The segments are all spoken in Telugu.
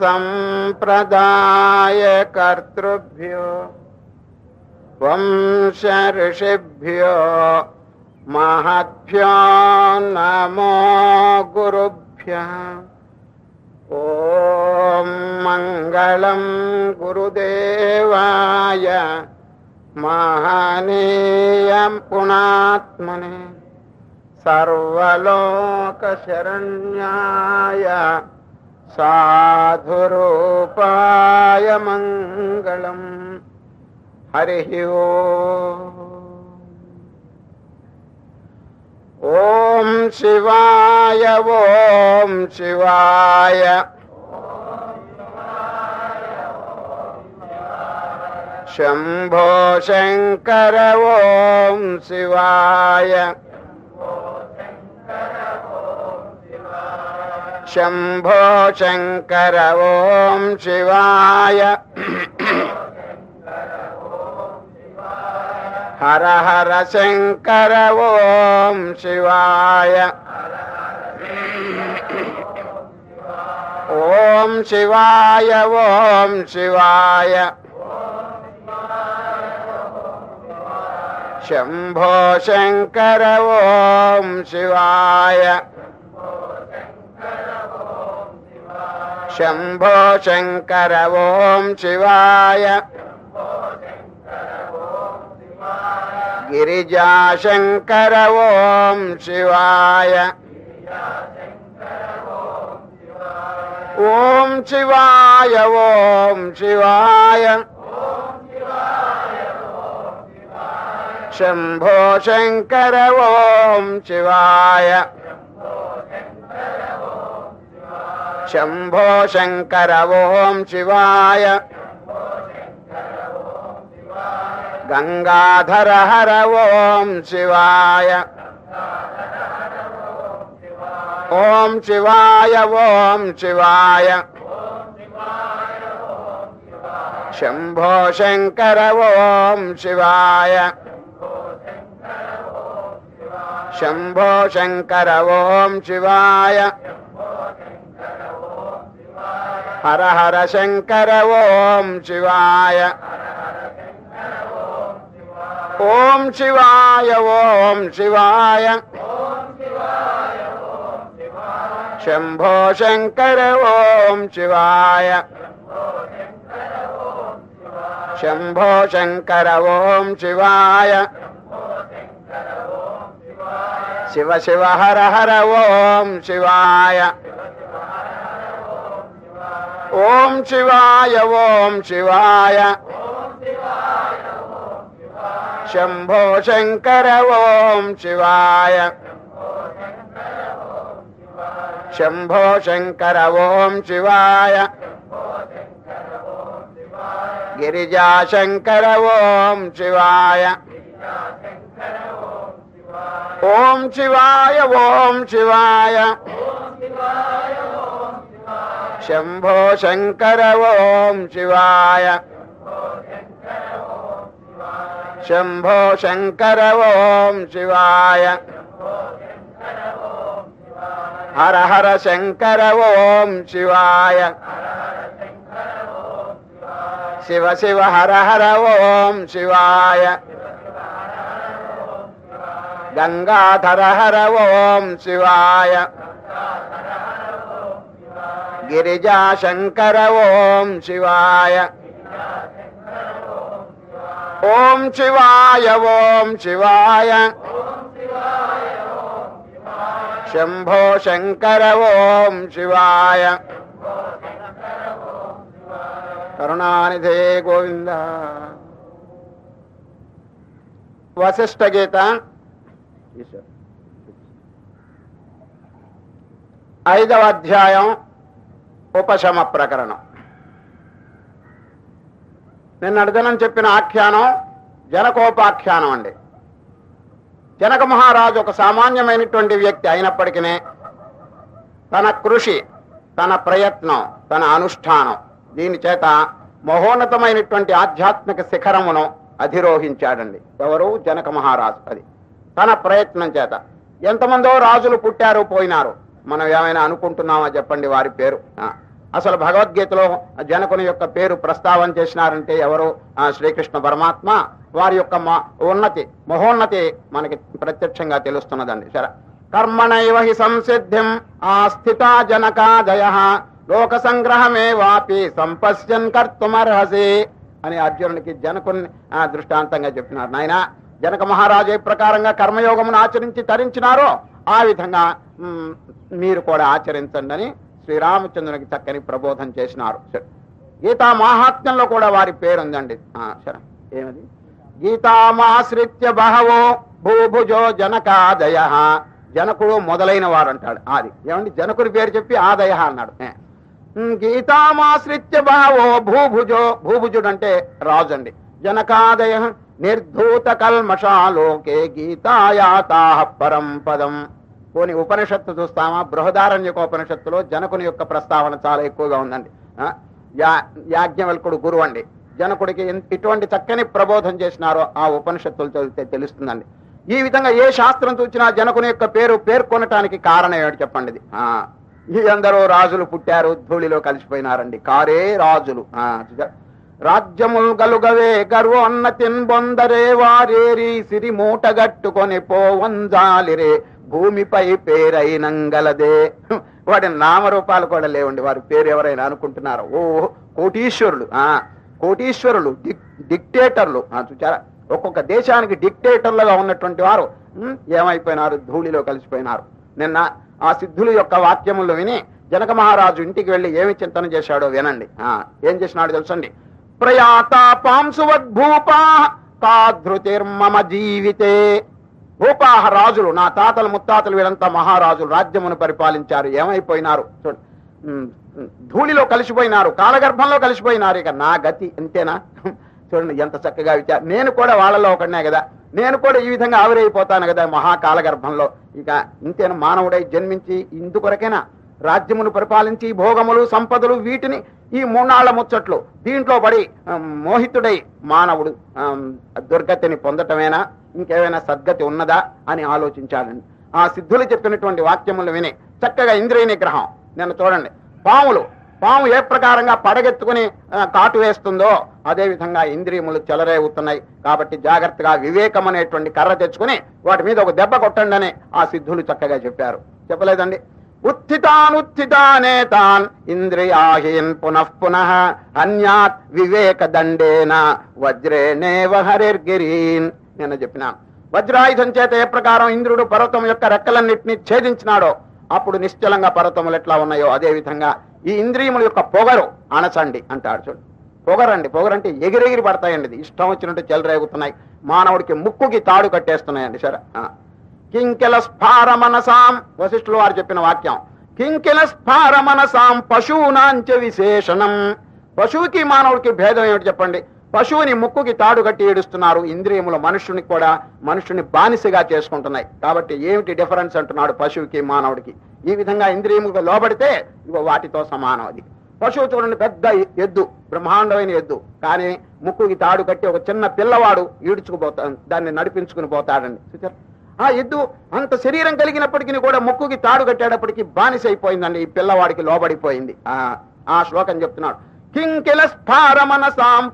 ब्रह्मविद्यासम्प्रदायकर्तृभ्यो वंश ऋषिभ्यो महद्भ्यो नमो गुरुभ्यः। ॐ मङ्गलं गुरुदेवाय महनीयं पुणात्मने सर्वलोकशरण्याय साधुरूपाय मङ्गलम्। हरिः ॐ शिवाय ॐ शिवाय। शम्भो शङ्कर ॐ शिवाय शम्भो शङ्कर ॐ शिवाय। हर हर शङ्कर ॐ शिवाय। ॐ शिवाय ॐ शिवाय। शम्भो शङ्कर ॐ शिवाय। शम्भो शङ्कर ॐ शिवाय। गिरिजाशङ्कर ॐ शिवाय। ॐ शिवाय ॐ शिवाय। शम्भो शङ्कर ॐ शिवाय। शम्भो शङ्कर ॐ शिवाय। गङ्गाधर हर ॐ शिवाय। ॐ शिवाय ॐ शिवाय। शम्भो शङ्कर ॐ शिवाय। शम्भो शङ्कर ॐ शिवाय। हर हर शंकर ओम शिवाय। ओम शिवाय ओम शिवाय। शंभो शंकर ओम शिवाय। शंभो शंकर ओम शिवाय। शिव शिव हर हर ओम शिवाय। ओम शिवाय ओम शिवाय। शंभो शंकर, ओम शिवाय। शंभो शंकर, ओम शिवाय। गिरिजा शंकर, ओम शिवाय। ओम शिवाय ओम शिवाय। शम्भो शङ्कर ॐ शिवाय। शम्भो शङ्कर ॐ शिवाय। हर हर शङ्कर ॐ शिवाय। शिव शिव हर हर ॐ शिवाय। गङ्गाधर हर ॐ शिवाय। गिरिजाशङ्कर ॐ शिवाय ॐ शिवाय ॐ शिवाय शम्भो शङ्कर ॐ शिवाय కరుణానిధే గోవింద వశిష్ఠ గీత ఐదవ అధ్యాయం ఉపశమ ప్రకరణం. నిన్న అర్జునం చెప్పిన ఆఖ్యానం జనకోపాఖ్యానం అండి. జనక మహారాజు ఒక సామాన్యమైనటువంటి వ్యక్తి అయినప్పటికీ తన కృషి తన ప్రయత్నం తన అనుష్ఠానం దీని చేత మహోన్నతమైనటువంటి ఆధ్యాత్మిక శిఖరమును అధిరోహించాడండి. ఎవరు జనక మహారాజు అది. తన ప్రయత్నం చేత. ఎంతమందో రాజులు పుట్టారు పోయినారు. మనం ఏమైనా అనుకుంటున్నామా చెప్పండి వారి పేరు? అసలు భగవద్గీతలో జనకుని యొక్క పేరు ప్రస్తావన చేసినారంటే ఎవరు? శ్రీకృష్ణ పరమాత్మ. వారి యొక్క ఉన్నతి మహోన్నతి మనకి ప్రత్యక్షంగా తెలుస్తున్నదండి. సరే. కర్మణైవ హి సంసిద్ధిం ఆ స్థిత జనకాదయ లోక సంగ్రహమే వాపి సంపశ్యన్ కర్తుమర్హసి అని అర్జునునికి జనకుని దృష్టాంతంగా చెప్పినారు. నాయన జనక మహారాజు ఏ ప్రకారంగా కర్మయోగమును ఆచరించి తరించినారో ఆ విధంగా మీరు కూడా ఆచరించండి అని శ్రీరామచంద్రునికి చక్కని ప్రబోధం చేసినారు. సరే. గీతా మాహాత్మ్యంలో కూడా వారి పేరు ఉందండి సరే. ఏమది? గీతామాశ్రిత్య బహవో భూభుజో జనకాదయ. జనకుడు మొదలైన వారు అంటాడు ఆది. ఏమండి? జనకుడి పేరు చెప్పి ఆదయ అన్నాడు. గీతామాశ్రిత్య బహవో భూభుజో. భూభుజుడు అంటే రాజు అండి జనకాదయ నిర్ధూత కల్మషాలోకే గీతాయాతాహ పరం పదం. పోని ఉపనిషత్తు చూస్తామా? బృహదారణ్యక ఉపనిషత్తులో జనకుని యొక్క ప్రస్తావన చాలా ఎక్కువగా ఉందండి. ఆ, యా- యాజ్ఞవల్కుడు గురువు అండి. జనకుడికి ఇటువంటి చక్కని ప్రబోధం చేసినారో ఆ ఉపనిషత్తులు చదివితే తెలుస్తుందండి. ఈ విధంగా ఏ శాస్త్రం చూసినా జనకుని యొక్క పేరు పేర్కొనటానికి కారణం ఏమిటి చెప్పండి ఇది. ఆ ఈ అందరూ రాజులు పుట్టారు ధూళిలో కలిసిపోయినారండి. కారే రాజులు. ఆ గలుగవే గర్వోన్నతిన్ బొందరే వారేరి సిరి మూటగట్టుకొని పోవంజాలిరే. భూమిపై పేరైనంగలదే. వాడి నామరూపాలు కూడా లేవండి. వారి పేరు ఎవరైనా అనుకుంటున్నారు. ఓ కోటీశ్వరులు. ఆ కోటీశ్వరులు డిక్టేటర్లు. చూచారా? ఒక్కొక్క దేశానికి డిక్టేటర్లుగా ఉన్నటువంటి వారు ఏమైపోయినారు? ధూళిలో కలిసిపోయినారు. నిన్న ఆ సిద్ధుల యొక్క వాక్యములు విని జనక మహారాజు ఇంటికి వెళ్ళి ఏమి చింతన చేశాడో వినండి. ఆ ఏం చేసినాడు తెలుసండి? ప్రయాత పాంసువద్భూపా కాధృతిర్మమ జీవితే. భూపాహ రాజులు నా తాతలు ముత్తాతలు వీళ్ళంతా మహారాజులు రాజ్యమును పరిపాలించారు. ఏమైపోయినారు? చూడండి ధూళిలో కలిసిపోయినారు కాలగర్భంలో కలిసిపోయినారు. ఇక నా గతి అంతేనా? చూడండి ఎంత చక్కగా విచారు నేను కూడా వాళ్ళలో ఒకనే కదా. నేను కూడా ఈ విధంగా ఆవిరైపోతాను కదా మహాకాలగర్భంలో. ఇక ఇంతేనా? మానవుడై జన్మించి ఇందుకొరకేనా రాజ్యమును పరిపాలించి భోగములు సంపదలు వీటిని ఈ మూనాళ్ళ ముచ్చట్లు. దీంట్లో పడి మోహితుడై మానవుడు దుర్గతిని పొందటమేనా? ఇంకేమైనా సద్గతి ఉన్నదా అని ఆలోచించాలండి. ఆ సిద్ధులు చెప్పినటువంటి వాక్యములు విని చక్కగా ఇంద్రియ నిగ్రహం. నేను చూడండి. పాములు. పాము ఏ ప్రకారంగా పడగెత్తుకుని కాటు వేస్తుందో అదేవిధంగా ఇంద్రియములు చెలరేవుతున్నాయి కాబట్టి జాగ్రత్తగా వివేకం అనేటువంటి కర్ర తెచ్చుకుని వాటి మీద ఒక దెబ్బ కొట్టండి అని ఆ సిద్ధులు చక్కగా చెప్పారు. చెప్పలేదండి? ఉత్థితానుత్థితానేతాన్ ఇంద్రియాహీన్ పునః పునః అన్యాత్ వివేక దండేన వజ్రేణేవ హరిర్గిరీన్. నేను చెప్పిన. వజ్రాయుధం చేత ఏ ప్రకారం ఇంద్రుడు పర్వతం యొక్క రెక్కలన్నింటినీ ఛేదించినాడో అప్పుడు నిశ్చలంగా పర్వతములు ఎట్లా ఉన్నాయో అదే విధంగా ఈ ఇంద్రియముల యొక్క పొగరు అనచండి అంటాడు చూడు. పొగరండి పొగరంటే ఎగిరెగిరి పడతాయండి. ఇది. ఇష్టం వచ్చినట్టు చెలరేగుతున్నాయి. మానవుడికి ముక్కుకి తాడు కట్టేస్తున్నాయండి సరే. కింకెల స్ఫార మనసాం వశిష్ఠులు వారు చెప్పిన వాక్యం. కింకెల స్ఫార మనసాం పశువునాంచ విశేషణం. పశువుకి మానవుడికి భేదం ఏమిటి చెప్పండి? పశువుని ముక్కుకి తాడు కట్టి ఏడుస్తున్నారు. ఇంద్రియములు మనుషుని కూడా మనుషుని బానిసగా చేసుకుంటున్నాయి. కాబట్టి ఏమిటి డిఫరెన్స్ అంటున్నాడు పశువుకి మానవుడికి? ఈ విధంగా ఇంద్రియములకు లోబడితే ఇగో వాటితో సమానం అది. పశువు చూడండి పెద్ద ఎద్దు బ్రహ్మాండమైన ఎద్దు. కానీ ముక్కుకి తాడు కట్టి ఒక చిన్న పిల్లవాడు ఈడ్చుకుపోతా దాన్ని నడిపించుకుని పోతాడండి. ఆ ఎద్దు అంత శరీరం కలిగినప్పటికీ కూడా ముక్కుకి తాడు కట్టేటప్పటికి బానిస అయిపోయిందండి ఈ పిల్లవాడికి లోబడిపోయింది. ఆ ఆ శ్లోకం చెప్తున్నాడు. కింకిల స్థార మనసాం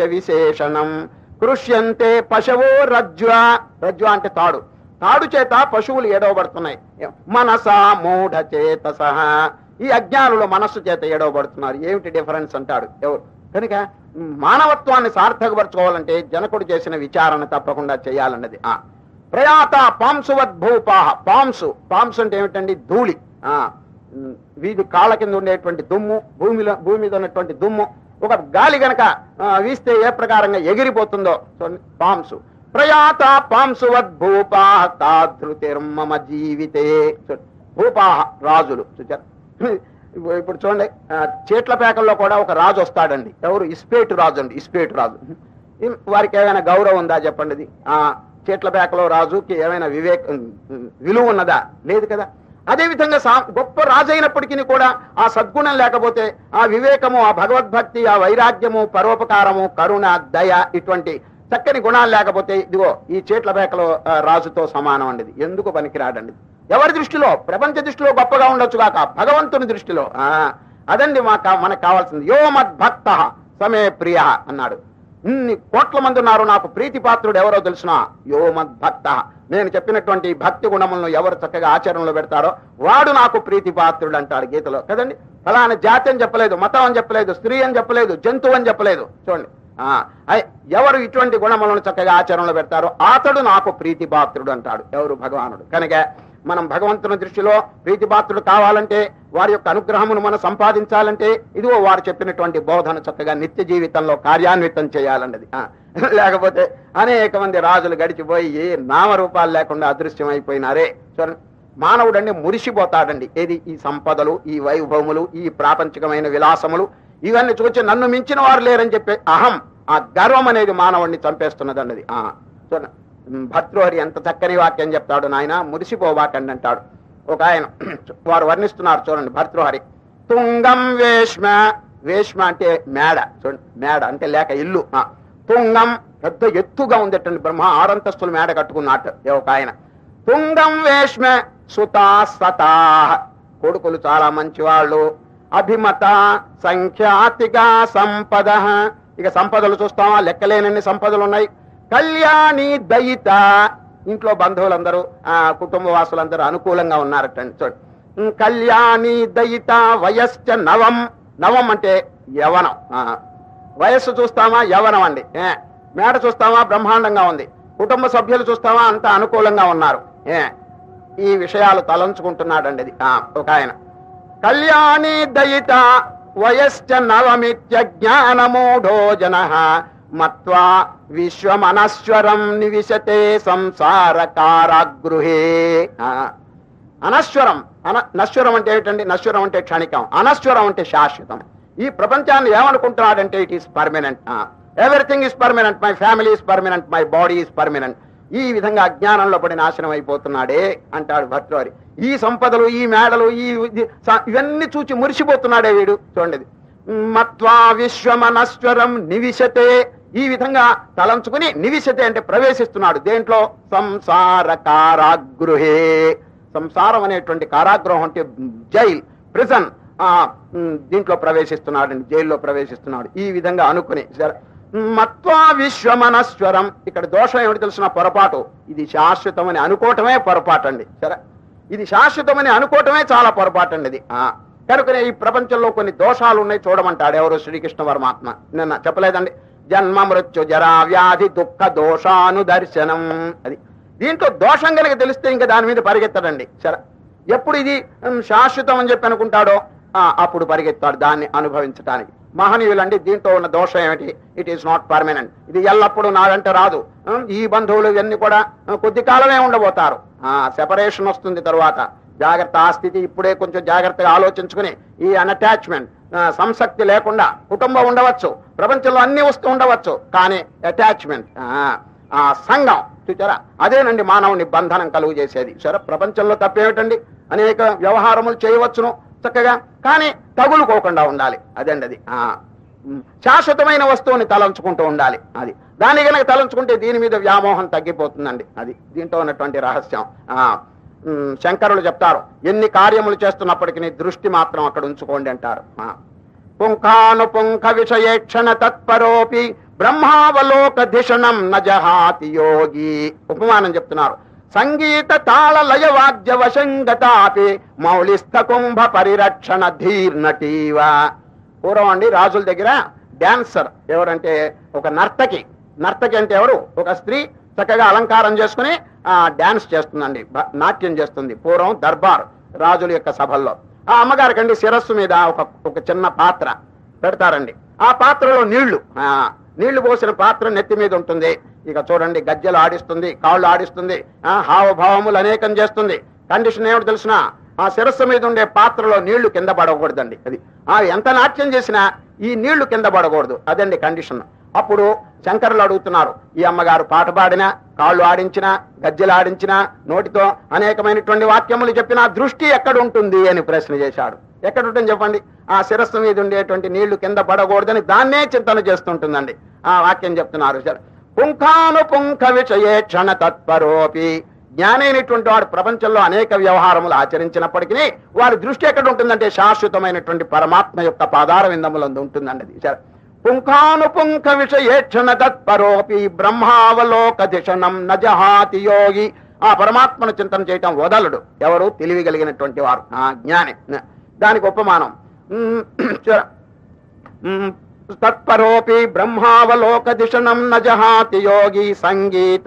చ విశేషణం కృష్యంతే పశవో రజ్వ రజ్వ అంటే తాడు. తాడు చేత పశువులు ఏడవబడుతున్నాయి మనసా మూఢ చేత ఈ అజ్ఞానులు మనస్సు చేత ఏడవబడుతున్నారు ఏమిటి డిఫరెన్స్ అంటాడు? ఎవరు? కనుక మానవత్వాన్ని సార్థకపరచుకోవాలంటే జనకుడు చేసిన విచారణ తప్పకుండా చేయాలన్నది. ఆ. ప్రయాత పాంసువద్భూపాహ పాంసు పాంసు అంటే ఏమిటండి? ధూళి. ఆ. వీధి కాళ్ళ కింద ఉండేటువంటి దుమ్ము భూమిలో భూమి మీద ఉన్నటువంటి దుమ్ము ఒక గాలి గనక వీస్తే ఏ ప్రకారంగా ఎగిరిపోతుందో పాంసు. ప్రయాత పాంసు భూపాహ తాధృతిర్మమ జీవితే. భూపాహ రాజులు చూచారు ఇప్పుడు చూడండి చేట్ల పేకల్లో కూడా ఒక రాజు వస్తాడండి. ఎవరు? ఇస్పేటు రాజు అండి ఇస్పేటు రాజు. వారికి ఏమైనా గౌరవం ఉందా చెప్పండి ఇది ఆ చేట్ల పేకలో రాజుకి ఏమైనా వివేక్ విలువ ఉన్నదా? లేదు కదా? అదే విధంగా సా- గొప్ప రాజు అయినప్పటికీ కూడా ఆ సద్గుణం లేకపోతే ఆ వివేకము ఆ భగవద్భక్తి ఆ వైరాగ్యము పరోపకారము కరుణ దయ ఇటువంటి చక్కని గుణాలు లేకపోతే ఇదిగో ఈ చేట్ల బేకలో రాజుతో సమానం అండి ఎందుకు పనికిరాడండి ఎవరి దృష్టిలో? ప్రపంచ దృష్టిలో గొప్పగా ఉండొచ్చు కాక భగవంతుని దృష్టిలో. ఆ అదండి మాకు మనకు కావాల్సింది. యో మద్భక్త సమే ప్రియ అన్నాడు. ఇన్ని కోట్ల మంది ఉన్నారు నాకు ప్రీతిపాత్రుడు ఎవరో తెలిసిన యో మద్భక్త నేను చెప్పినటువంటి భక్తి గుణములను ఎవరు చక్కగా ఆచరణలో పెడతారో వాడు నాకు ప్రీతిపాత్రుడు అంటాడు గీతలో. కదండి? ఫలానా జాతి అని చెప్పలేదు మతం అని చెప్పలేదు స్త్రీ అని చెప్పలేదు జంతువు అని చెప్పలేదు. చూడండి. ఆ, ఐ- ఎవరు ఇటువంటి గుణములను చక్కగా ఆచరణలో పెడతారో అతడు నాకు ప్రీతిపాత్రుడు అంటాడు. ఎవరు భగవానుడు? కనుక మనం భగవంతుని దృష్టిలో ప్రీతిపాత్రుడు కావాలంటే వారి యొక్క అనుగ్రహమును మనం సంపాదించాలంటే ఇదిగో వారు చెప్పినటువంటి బోధన చక్కగా నిత్య జీవితంలో కార్యాన్వితం చేయాలన్నది. లేకపోతే అనేక మంది రాజులు గడిచిపోయి ఏ నామరూపాలు లేకుండా అదృశ్యం అయిపోయినారే చూడండి మానవుడండి మురిసిపోతాడండి. ఏది? ఈ సంపదలు ఈ వైభవములు ఈ ప్రాపంచికమైన విలాసములు ఇవన్నీ చూచి నన్ను మించిన వారు లేరని చెప్పే అహం ఆ గర్వం అనేది మానవుడిని చంపేస్తున్నదన్నది. అన్నది చూడండి. భర్తృహరి ఎంత చక్కని వాక్యం చెప్తాడు నాయన? మురిసిపోవాకండి అంటాడు. ఒక ఆయన వారు వర్ణిస్తున్నారు చూడండి భర్తృహరి తుంగం వేష్మ. వేష్మ అంటే మేడ. చూడండి మేడ అంటే లేక ఇల్లు. ఆ, తుంగం పెద్ద ఎత్తుగా ఉందటండి బ్రహ్మ ఆరంతస్తులు మేడ కట్టుకున్నట్టు. ఒక ఆయన. తుంగం వేష్మ. సుతా సతా. కొడుకులు చాలా మంచివాళ్ళు. అభిమత సంఖ్యాతిగా సంపద. ఇక సంపదలు చూస్తావా? లెక్కలేనన్ని సంపదలు ఉన్నాయి కళ్యాణి దయిత ఇంట్లో బంధువులందరూ ఆ కుటుంబ వాసులందరూ అనుకూలంగా ఉన్నారటండి. చూడు. కళ్యాణి దయిత వయస్చ నవం. నవం అంటే యవనం. వయస్సు చూస్తామా? యవనం అండి. మేడ చూస్తామా? బ్రహ్మాండంగా ఉంది. కుటుంబ సభ్యులు చూస్తామా? అంత అనుకూలంగా ఉన్నారు. ఏ ఈ విషయాలు తలంచుకుంటున్నాడండి అది ఒక ఆయన. కళ్యాణి దయిత వయశ్చ నవమిత్య జ్ఞానమూఢో జన మత్వా విశ్వమనశ్వరం నివిశతే సంసార కారాగృహే అనశ్వరం అన నశ్వరం అంటే ఏమిటండి? నశ్వరం అంటే క్షణికం అనశ్వరం అంటే శాశ్వతం. ఈ ప్రపంచాన్ని ఏమనుకుంటున్నాడంటే it is permanent everything is permanent my family is permanent my body is permanent ఈ విధంగా అజ్ఞానంలో పడి నాశనం అయిపోతున్నాడే అంటాడు భర్తవారి ఈ సంపదలు ఈ మేడలు ఈ ఇవన్నీ చూచి మురిసిపోతున్నాడే వీడు. చూడండి. మత్వా విశ్వమనశ్వరం నివిశతే ఈ విధంగా తలంచుకుని నివిశతి అంటే ప్రవేశిస్తున్నాడు. దేంట్లో? సంసార కారాగృహే. సంసారం అనేటువంటి కారాగృహం అంటే జైల్ ప్రిజన్. ఆ దీంట్లో ప్రవేశిస్తున్నాడండి జైల్లో ప్రవేశిస్తున్నాడు. ఈ విధంగా అనుకుని సరే. మత్వా విశ్వమనశ్వరం. ఇక్కడ దోషం ఏమిటి తెలిసిన పొరపాటు? ఇది శాశ్వతమని అనుకోవటమే పొరపాటు అండి. సరే. ఇది శాశ్వతమని అనుకోవటమే చాలా పొరపాటు అండి ఇది. కనుకనే ఈ ప్రపంచంలో కొన్ని దోషాలు ఉన్నాయి చూడమంటాడు ఎవరు శ్రీకృష్ణ పరమాత్మ నిన్న చెప్పలేదండి. జన్మ మృత్యు జరా వ్యాధి దుఃఖ దోషాను దర్శనం అది. దీంట్లో దోషం కనుక తెలిస్తే ఇంకా దాని మీద పరిగెత్తడండి. సరే. ఎప్పుడు ఇది శాశ్వతం అని చెప్పి అనుకుంటాడో అప్పుడు పరిగెత్తాడు దాన్ని అనుభవించడానికి మహనీయులండి దీంట్లో ఉన్న దోషం ఏమిటి? ఇట్ ఈస్ నాట్ పర్మనెంట్ ఇది ఎల్లప్పుడూ నాదంటే రాదు. ఈ బంధువులు ఇవన్నీ కూడా కొద్ది కాలమే ఉండబోతారు. సెపరేషన్ వస్తుంది తరువాత. జాగ్రత్త ఆ స్థితి ఇప్పుడే కొంచెం జాగ్రత్తగా ఆలోచించుకుని ఈ అన్అటాచ్మెంట్ సంసక్తి లేకుండా కుటుంబం ఉండవచ్చు ప్రపంచంలో అన్ని వస్తూ ఉండవచ్చు కానీ అటాచ్మెంట్ ఆ సంఘం చూచారా? అదేనండి మానవుని బంధనం కలుగు చేసేది. సరే ప్రపంచంలో తప్పేమిటండి? అనేక వ్యవహారములు చేయవచ్చును చక్కగా కానీ తగులుకోకుండా ఉండాలి. అదండి అది. శాశ్వతమైన వస్తువుని తలంచుకుంటూ ఉండాలి. అది. దాన్ని కనుక తలంచుకుంటే దీని మీద వ్యామోహం తగ్గిపోతుందండి. అది. దీంట్లో ఉన్నటువంటి రహస్యం. ఆ శంకరులు చెప్తారు ఎన్ని కార్యములు చేస్తున్నప్పటికీ దృష్టి మాత్రం అక్కడ ఉంచుకోండి అంటారు. ఆ. పుంఖాను పుంఖ విషయేక్షణ తత్పరోపి బ్రహ్మావలోక ధిషణం నజహాతి యోగి. ఉపమానం చెప్తున్నారు. సంగీత తాళ లయ వాద్య వశంగతాపి మౌలిస్థ కుంభ పరిరక్షణ ధీర్నటీవ. పూర్వం అండి రాజుల దగ్గర డాన్సర్ ఎవరంటే ఒక నర్తకి. నర్తకి అంటే ఎవరు? ఒక స్త్రీ చక్కగా అలంకారం చేసుకుని డాన్స్ చేస్తుందండి నాట్యం చేస్తుంది పూర్వం దర్బార్ రాజుల యొక్క సభల్లో. ఆ అమ్మగారికి అండి శిరస్సు మీద ఒక ఒక చిన్న పాత్ర పెడతారండి. ఆ పాత్రలో నీళ్ళు నీళ్ళు పోసిన పాత్ర నెత్తి మీద ఉంటుంది. ఇక చూడండి గజ్జలు ఆడిస్తుంది కాళ్ళు ఆడిస్తుంది హావభావములు అనేకం చేస్తుంది. కండిషన్ ఏమిటి తెలిసిన ఆ శిరస్సు మీద ఉండే పాత్రలో నీళ్ళు కింద పడకూడదండి. అది ఆ ఎంత నాట్యం చేసినా ఈ నీళ్ళు కింద పడకూడదు. అదండి కండిషన్. అప్పుడు శంకరులు అడుగుతున్నారు ఈ అమ్మగారు పాట పాడినా కాళ్ళు ఆడించినా గజ్జెలు ఆడించినా నోటితో అనేకమైనటువంటి వాక్యములు చెప్పినా దృష్టి ఎక్కడ ఉంటుంది అని ప్రశ్న చేశాడు. ఎక్కడ ఉంటుంది చెప్పండి? ఆ శిరస్సు మీద ఉండేటువంటి నీళ్ళు కింద పడకూడదని దాన్నే చింతన చేస్తుంటుందండి. ఆ వాక్యం చెప్తున్నారు సార్. పుంఖాను పుంఖ విషయే క్షణ తత్పరోపి. జ్ఞానైనటువంటి వాడు ప్రపంచంలో అనేక వ్యవహారములు ఆచరించినప్పటికీ వారి దృష్టి ఎక్కడ ఉంటుందంటే శాశ్వతమైనటువంటి పరమాత్మ యొక్క పాదార విందములందు ఉంటుందండి సరే. పుంఖానుపుంఖ విషయేక్షణ తత్పరోపి బ్రహ్మావలోక దిశనం నజహాతి యోగి. ఆ పరమాత్మను చింతన చేయటం వదలడు. ఎవరు? తెలివి కలిగినటువంటి వారు. ఆ జ్ఞాని. దానికి ఉపమానం. తత్పరోపి బ్రహ్మావలోక దిశనం నజహాతి యోగి సంగీత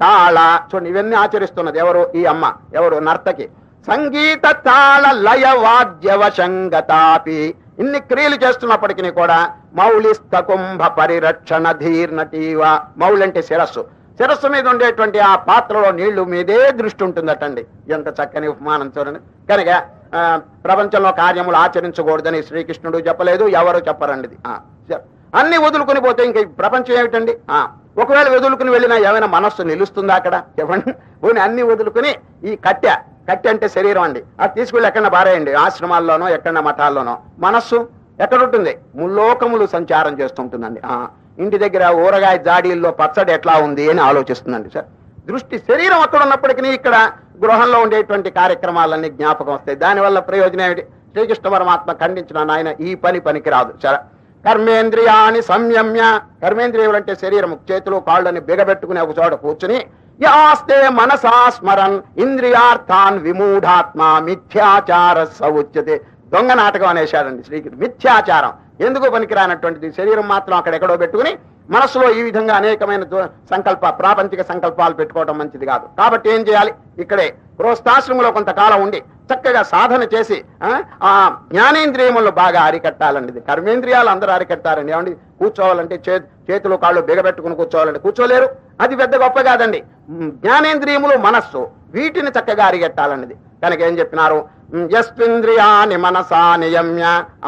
తాళ. చూడండి ఇవన్నీ ఆచరిస్తున్నది. ఎవరు? ఈ అమ్మ. ఎవరు? నర్తకి. సంగీత తాళ లయ వాద్యవశంగతాపి. ఇన్ని క్రియలు చేస్తున్నప్పటికీ కూడా మౌలిస్థ కుంభ పరిరక్షణ ధీర్నటీవ మౌళి అంటే శిరస్సు. శిరస్సు మీద ఉండేటువంటి ఆ పాత్రలో నీళ్ళు మీదే దృష్టి ఉంటుందటండి. ఎంత చక్కని ఉపమానం చూడండి. కనుక ఆ, ప్రపంచంలో కార్యములు ఆచరించకూడదని శ్రీకృష్ణుడు చెప్పలేదు ఎవరు చెప్పరండి ఆ, సరే. అన్ని వదులుకుని పోతే ఇంక ఈ ప్రపంచం ఏమిటండి? ఆ, ఒకవేళ వదులుకుని వెళ్ళినా ఏమైనా మనస్సు నిలుస్తుందా అక్కడ? ఇవ్వండి పోనీ అన్ని వదులుకుని ఈ కట్టె కట్టె అంటే శరీరం అండి. అది తీసుకెళ్ళి ఎక్కడ బారేయండి ఆశ్రమాల్లోనో ఎక్కడ మఠాల్లోనో. మనస్సు ఎక్కడుంటుంది ముల్లోకములు సంచారం చేస్తుంటుందండి. ఆ, ఇంటి దగ్గర ఊరగాయ జాడీల్లో పచ్చడి ఎట్లా ఉంది అని ఆలోచిస్తుందండి సార్. దృష్టి శరీరం అక్కడ ఉన్నప్పటికీ ఇక్కడ గృహంలో ఉండేటువంటి కార్యక్రమాలన్నీ జ్ఞాపకం వస్తాయి. దానివల్ల ప్రయోజనం ఏమిటి? శ్రీకృష్ణ పరమాత్మ ఖండించిన నాయన ఈ పని పనికి రాదు సరే. కర్మేంద్రియాని సంయమ్య. కర్మేంద్రియములు అంటే శరీరం చేతులు కాళ్ళని బిగబెట్టుకుని ఒక చోట కూర్చుని యాస్తే మనసా స్మరన్ ఇంద్రియార్థాన్ విమూఢాత్మ మిథ్యాచార సౌచ్యతే. దొంగ నాటకం అనేశాడండి శ్రీకృష్ణుడు. మిథ్యాచారం. ఎందుకు పనికిరానటువంటిది? శరీరం మాత్రం అక్కడెక్కడో పెట్టుకుని మనసులో ఈ విధంగా అనేకమైన సంకల్ప ప్రాపంచిక సంకల్పాలు పెట్టుకోవడం మంచిది కాదు. కాబట్టి ఏం చేయాలి? ఇక్కడే గృహస్థాశ్రమంలో కొంతకాలం ఉండి చక్కగా సాధన చేసి ఆ, ఆ జ్ఞానేంద్రియములు బాగా అరికట్టాలండి. ఇది కర్మేంద్రియాలు అందరూ అరికట్టారండి. ఏమండి? కూర్చోవాలంటే చే- చేతులు కాళ్ళు బిగబెట్టుకుని కూర్చోవాలండి కూర్చోలేరు. అది పెద్ద గొప్ప కాదండి. జ్ఞానేంద్రియములు మనస్సు. వీటిని చక్కగా అరిగెట్టాలన్నది కనుక ఏం చెప్పినారు? ఉమ్, యస్మింద్రియాని మనసా నియమ్య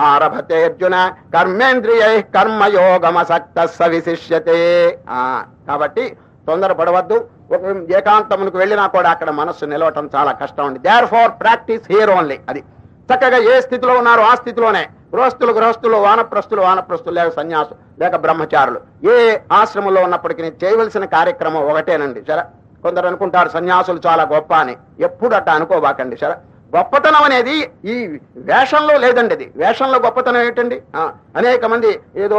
ఆరభతే అర్జున కర్మేంద్రియ కర్మయోగమసక్త సవిశిష్యతే కాబట్టి తొందరపడవద్దు. ఒక ఏకాంతమునికి వెళ్ళినా కూడా అక్కడ మనస్సు నిలవటం చాలా కష్టం ఉంది therefore practice here only అది చక్కగా ఏ స్థితిలో ఉన్నారో ఆ స్థితిలోనే. గృహస్థులు గృహస్థులు వానప్రస్తులు వానప్రస్తులు లేక సన్యాసులు లేక బ్రహ్మచారులు. ఏ ఆశ్రమంలో ఉన్నప్పటికీ చేయవలసిన కార్యక్రమం ఒకటేనండి. సరే కొందరు అనుకుంటారు సన్యాసులు చాలా గొప్ప అని. ఎప్పుడు అట్ట అనుకోబాకండి. సరే? గొప్పతనం అనేది ఈ వేషంలో లేదండి అది. వేషంలో గొప్పతనం ఏంటండి? అనేక మంది ఏదో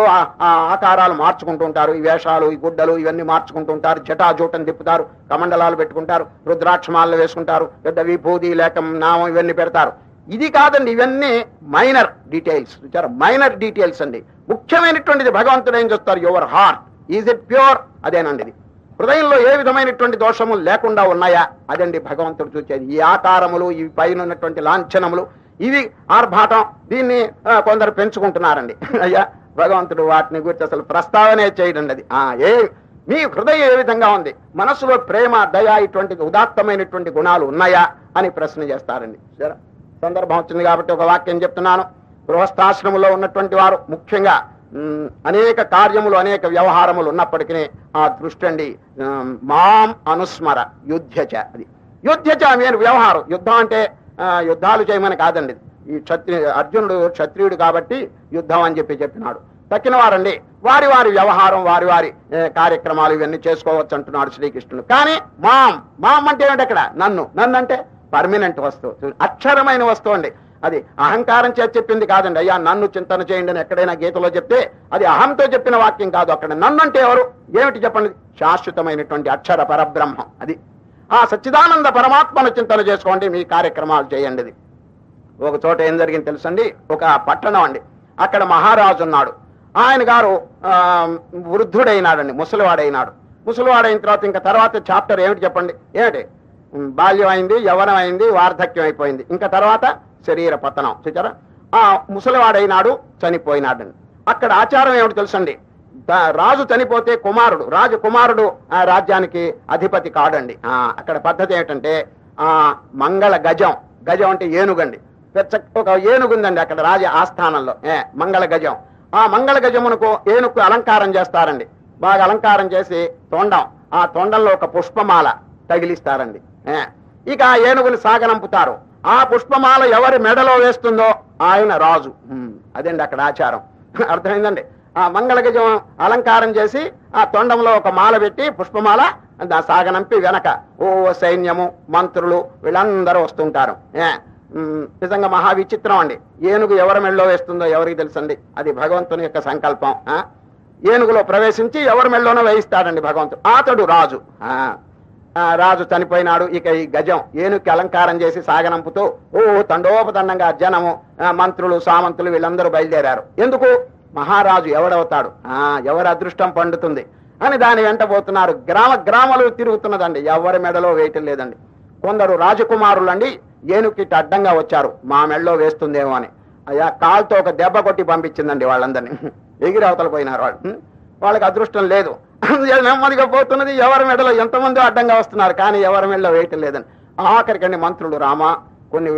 ఆకారాలు మార్చుకుంటూ ఉంటారు. ఈ వేషాలు ఈ గుడ్డలు ఇవన్నీ మార్చుకుంటూ ఉంటారు. జటాజూటం తిప్పుతారు. కమండలాలు పెట్టుకుంటారు. రుద్రాక్షమాలను వేసుకుంటారు. పెద్ద విభూది లేక నామం ఇవన్నీ పెడతారు. ఇది కాదండి ఇవన్నీ మైనర్ డీటెయిల్స్. చూచారు మైనర్ డీటెయిల్స్ అండి. ముఖ్యమైనటువంటిది భగవంతుడు ఏం చూస్తారు? Your heart. Is it pure? అదేనండి ఇది. హృదయంలో ఏ విధమైనటువంటి దోషములు లేకుండా ఉన్నాయా? అదండి భగవంతుడు చూచేది. ఈ ఆకారములు ఈ పైన ఉన్నటువంటి లాంఛనములు ఇవి ఆర్భాటం. దీన్ని కొందరు పెంచుకుంటున్నారండి. అయ్యా భగవంతుడు వాటిని గురించి అసలు ప్రస్తావనే చేయడండి అది ఆ, ఏ మీ హృదయం ఏ విధంగా ఉంది? మనసులో ప్రేమ దయ ఇటువంటి ఉదాత్తమైనటువంటి గుణాలు ఉన్నాయా? అని ప్రశ్న చేస్తారండి. సరే సందర్భం వచ్చింది కాబట్టి ఒక వాక్యం చెప్తున్నాను. గృహస్థాశ్రమంలో ఉన్నటువంటి వారు ముఖ్యంగా అనేక కార్యములు అనేక వ్యవహారములు ఉన్నప్పటికీ ఆ దృష్టి అండి మాం అనుస్మర యుద్ధచ అది. యుద్ధచ మీరు వ్యవహారం యుద్ధం అంటే యుద్ధాలు చేయమని కాదండి. ఈ క్షత్రి అర్జునుడు క్షత్రియుడు కాబట్టి యుద్ధం అని చెప్పి చెప్పినాడు. తక్కిన వారండి వారి వారి వ్యవహారం వారి వారి కార్యక్రమాలు ఇవన్నీ చేసుకోవచ్చు అంటున్నాడు శ్రీకృష్ణుడు. కానీ మాం మాం అంటే ఏమిటి అక్కడ? నన్ను. నన్ను అంటే పర్మినెంట్ వస్తువు అక్షరమైన వస్తువు అండి. అది అహంకారం చేసి చెప్పింది కాదండి. అయ్యా నన్ను చింతన చేయండి అని ఎక్కడైనా గీతలో చెప్తే అది అహంతో చెప్పిన వాక్యం కాదు. అక్కడ నన్ను అంటే ఎవరు? ఏమిటి చెప్పండి? శాశ్వతమైనటువంటి అక్షర పరబ్రహ్మం అది. ఆ సచ్చిదానంద పరమాత్మను చింతన చేసుకోండి మీ కార్యక్రమాలు చేయండి ఇది ఒక చోట ఏం జరిగింది తెలుసండి? ఒక పట్టణం అండి. అక్కడ మహారాజు ఉన్నాడు. ఆయన గారు వృద్ధుడైనాడండి ముసలివాడైనాడు. ముసలివాడైన తర్వాత ఇంకా తర్వాత చాప్టర్ ఏమిటి చెప్పండి? ఏమిటి? బాల్యం అయింది యవనం అయింది వార్ధక్యం అయిపోయింది. ఇంకా తర్వాత శరీర పతనం. చూచారా ఆ ముసలివాడైనాడు చనిపోయినాడండి అక్కడ ఆచారం ఏమిటి తెలుసండి? రాజు చనిపోతే కుమారుడు రాజు కుమారుడు ఆ రాజ్యానికి అధిపతి కాడండి. ఆ అక్కడ పద్ధతి ఏమిటంటే ఆ మంగళ గజం. గజం అంటే ఏనుగండి. పెద్ద ఒక ఏనుగుందండి అక్కడ రాజ ఆస్థానంలో. ఏ మంగళ గజం. ఆ మంగళ గజమునకు ఏనుకు అలంకారం చేస్తారండి. బాగా అలంకారం చేసి తొండం ఆ తొండంలో ఒక పుష్పమాల తగిలిస్తారండి. ఏ, ఇక ఆ సాగనంపుతారు. ఆ పుష్పమాల ఎవరి మెడలో వేస్తుందో ఆయన రాజు. అదండి అక్కడ ఆచారం? అర్థమైందండి. ఆ మంగళగజం అలంకారం చేసి ఆ తొండంలో ఒక మాల పెట్టి పుష్పమాల సాగనంపి వెనక ఓ సైన్యము మంత్రులు వీళ్ళందరూ వస్తుంటారు. ఏ, నిజంగా మహా విచిత్రం అండి. ఏనుగు ఎవరి మెళ్ళో వేస్తుందో ఎవరికి తెలుసండి? అది భగవంతుని యొక్క సంకల్పం. ఏనుగులో ప్రవేశించి ఎవరి మెళ్ళోనో వేయిస్తాడండి భగవంతుడు. అతడు రాజు. ఆ, రాజు చనిపోయినాడు. ఇక ఈ గజం ఏనుకి అలంకారం చేసి సాగనంపుతూ ఓ తండోపతండంగా జనము మంత్రులు సామంతులు వీళ్ళందరూ బయలుదేరారు. ఎందుకు? మహారాజు ఎవడవుతాడు? ఆ ఎవరి అదృష్టం పండుతుంది? అని దాని వెంట పోతున్నారు. గ్రామ గ్రామాలు తిరుగుతున్నదండి. ఎవరి మెడలో వేయటం లేదండి. కొందరు రాజకుమారులండి ఏనుగుకి అడ్డంగా వచ్చారు. మా మెడలో వేస్తుందేమో అని. అయ్యా కాలుతో ఒక దెబ్బ కొట్టి పంపించిందండి వాళ్ళందరినీ. ఎగిరి అవతల పోయినారు వాళ్ళు. వాళ్ళకి అదృష్టం లేదు. నెమ్మదిగా పోతున్నది. ఎవరి మెడలో ఎంతమంది అడ్డంగా వస్తున్నారు. కానీ ఎవరి మెడలో వేయటం లేదని. ఆఖరికండి మంత్రులు రామ కొన్ని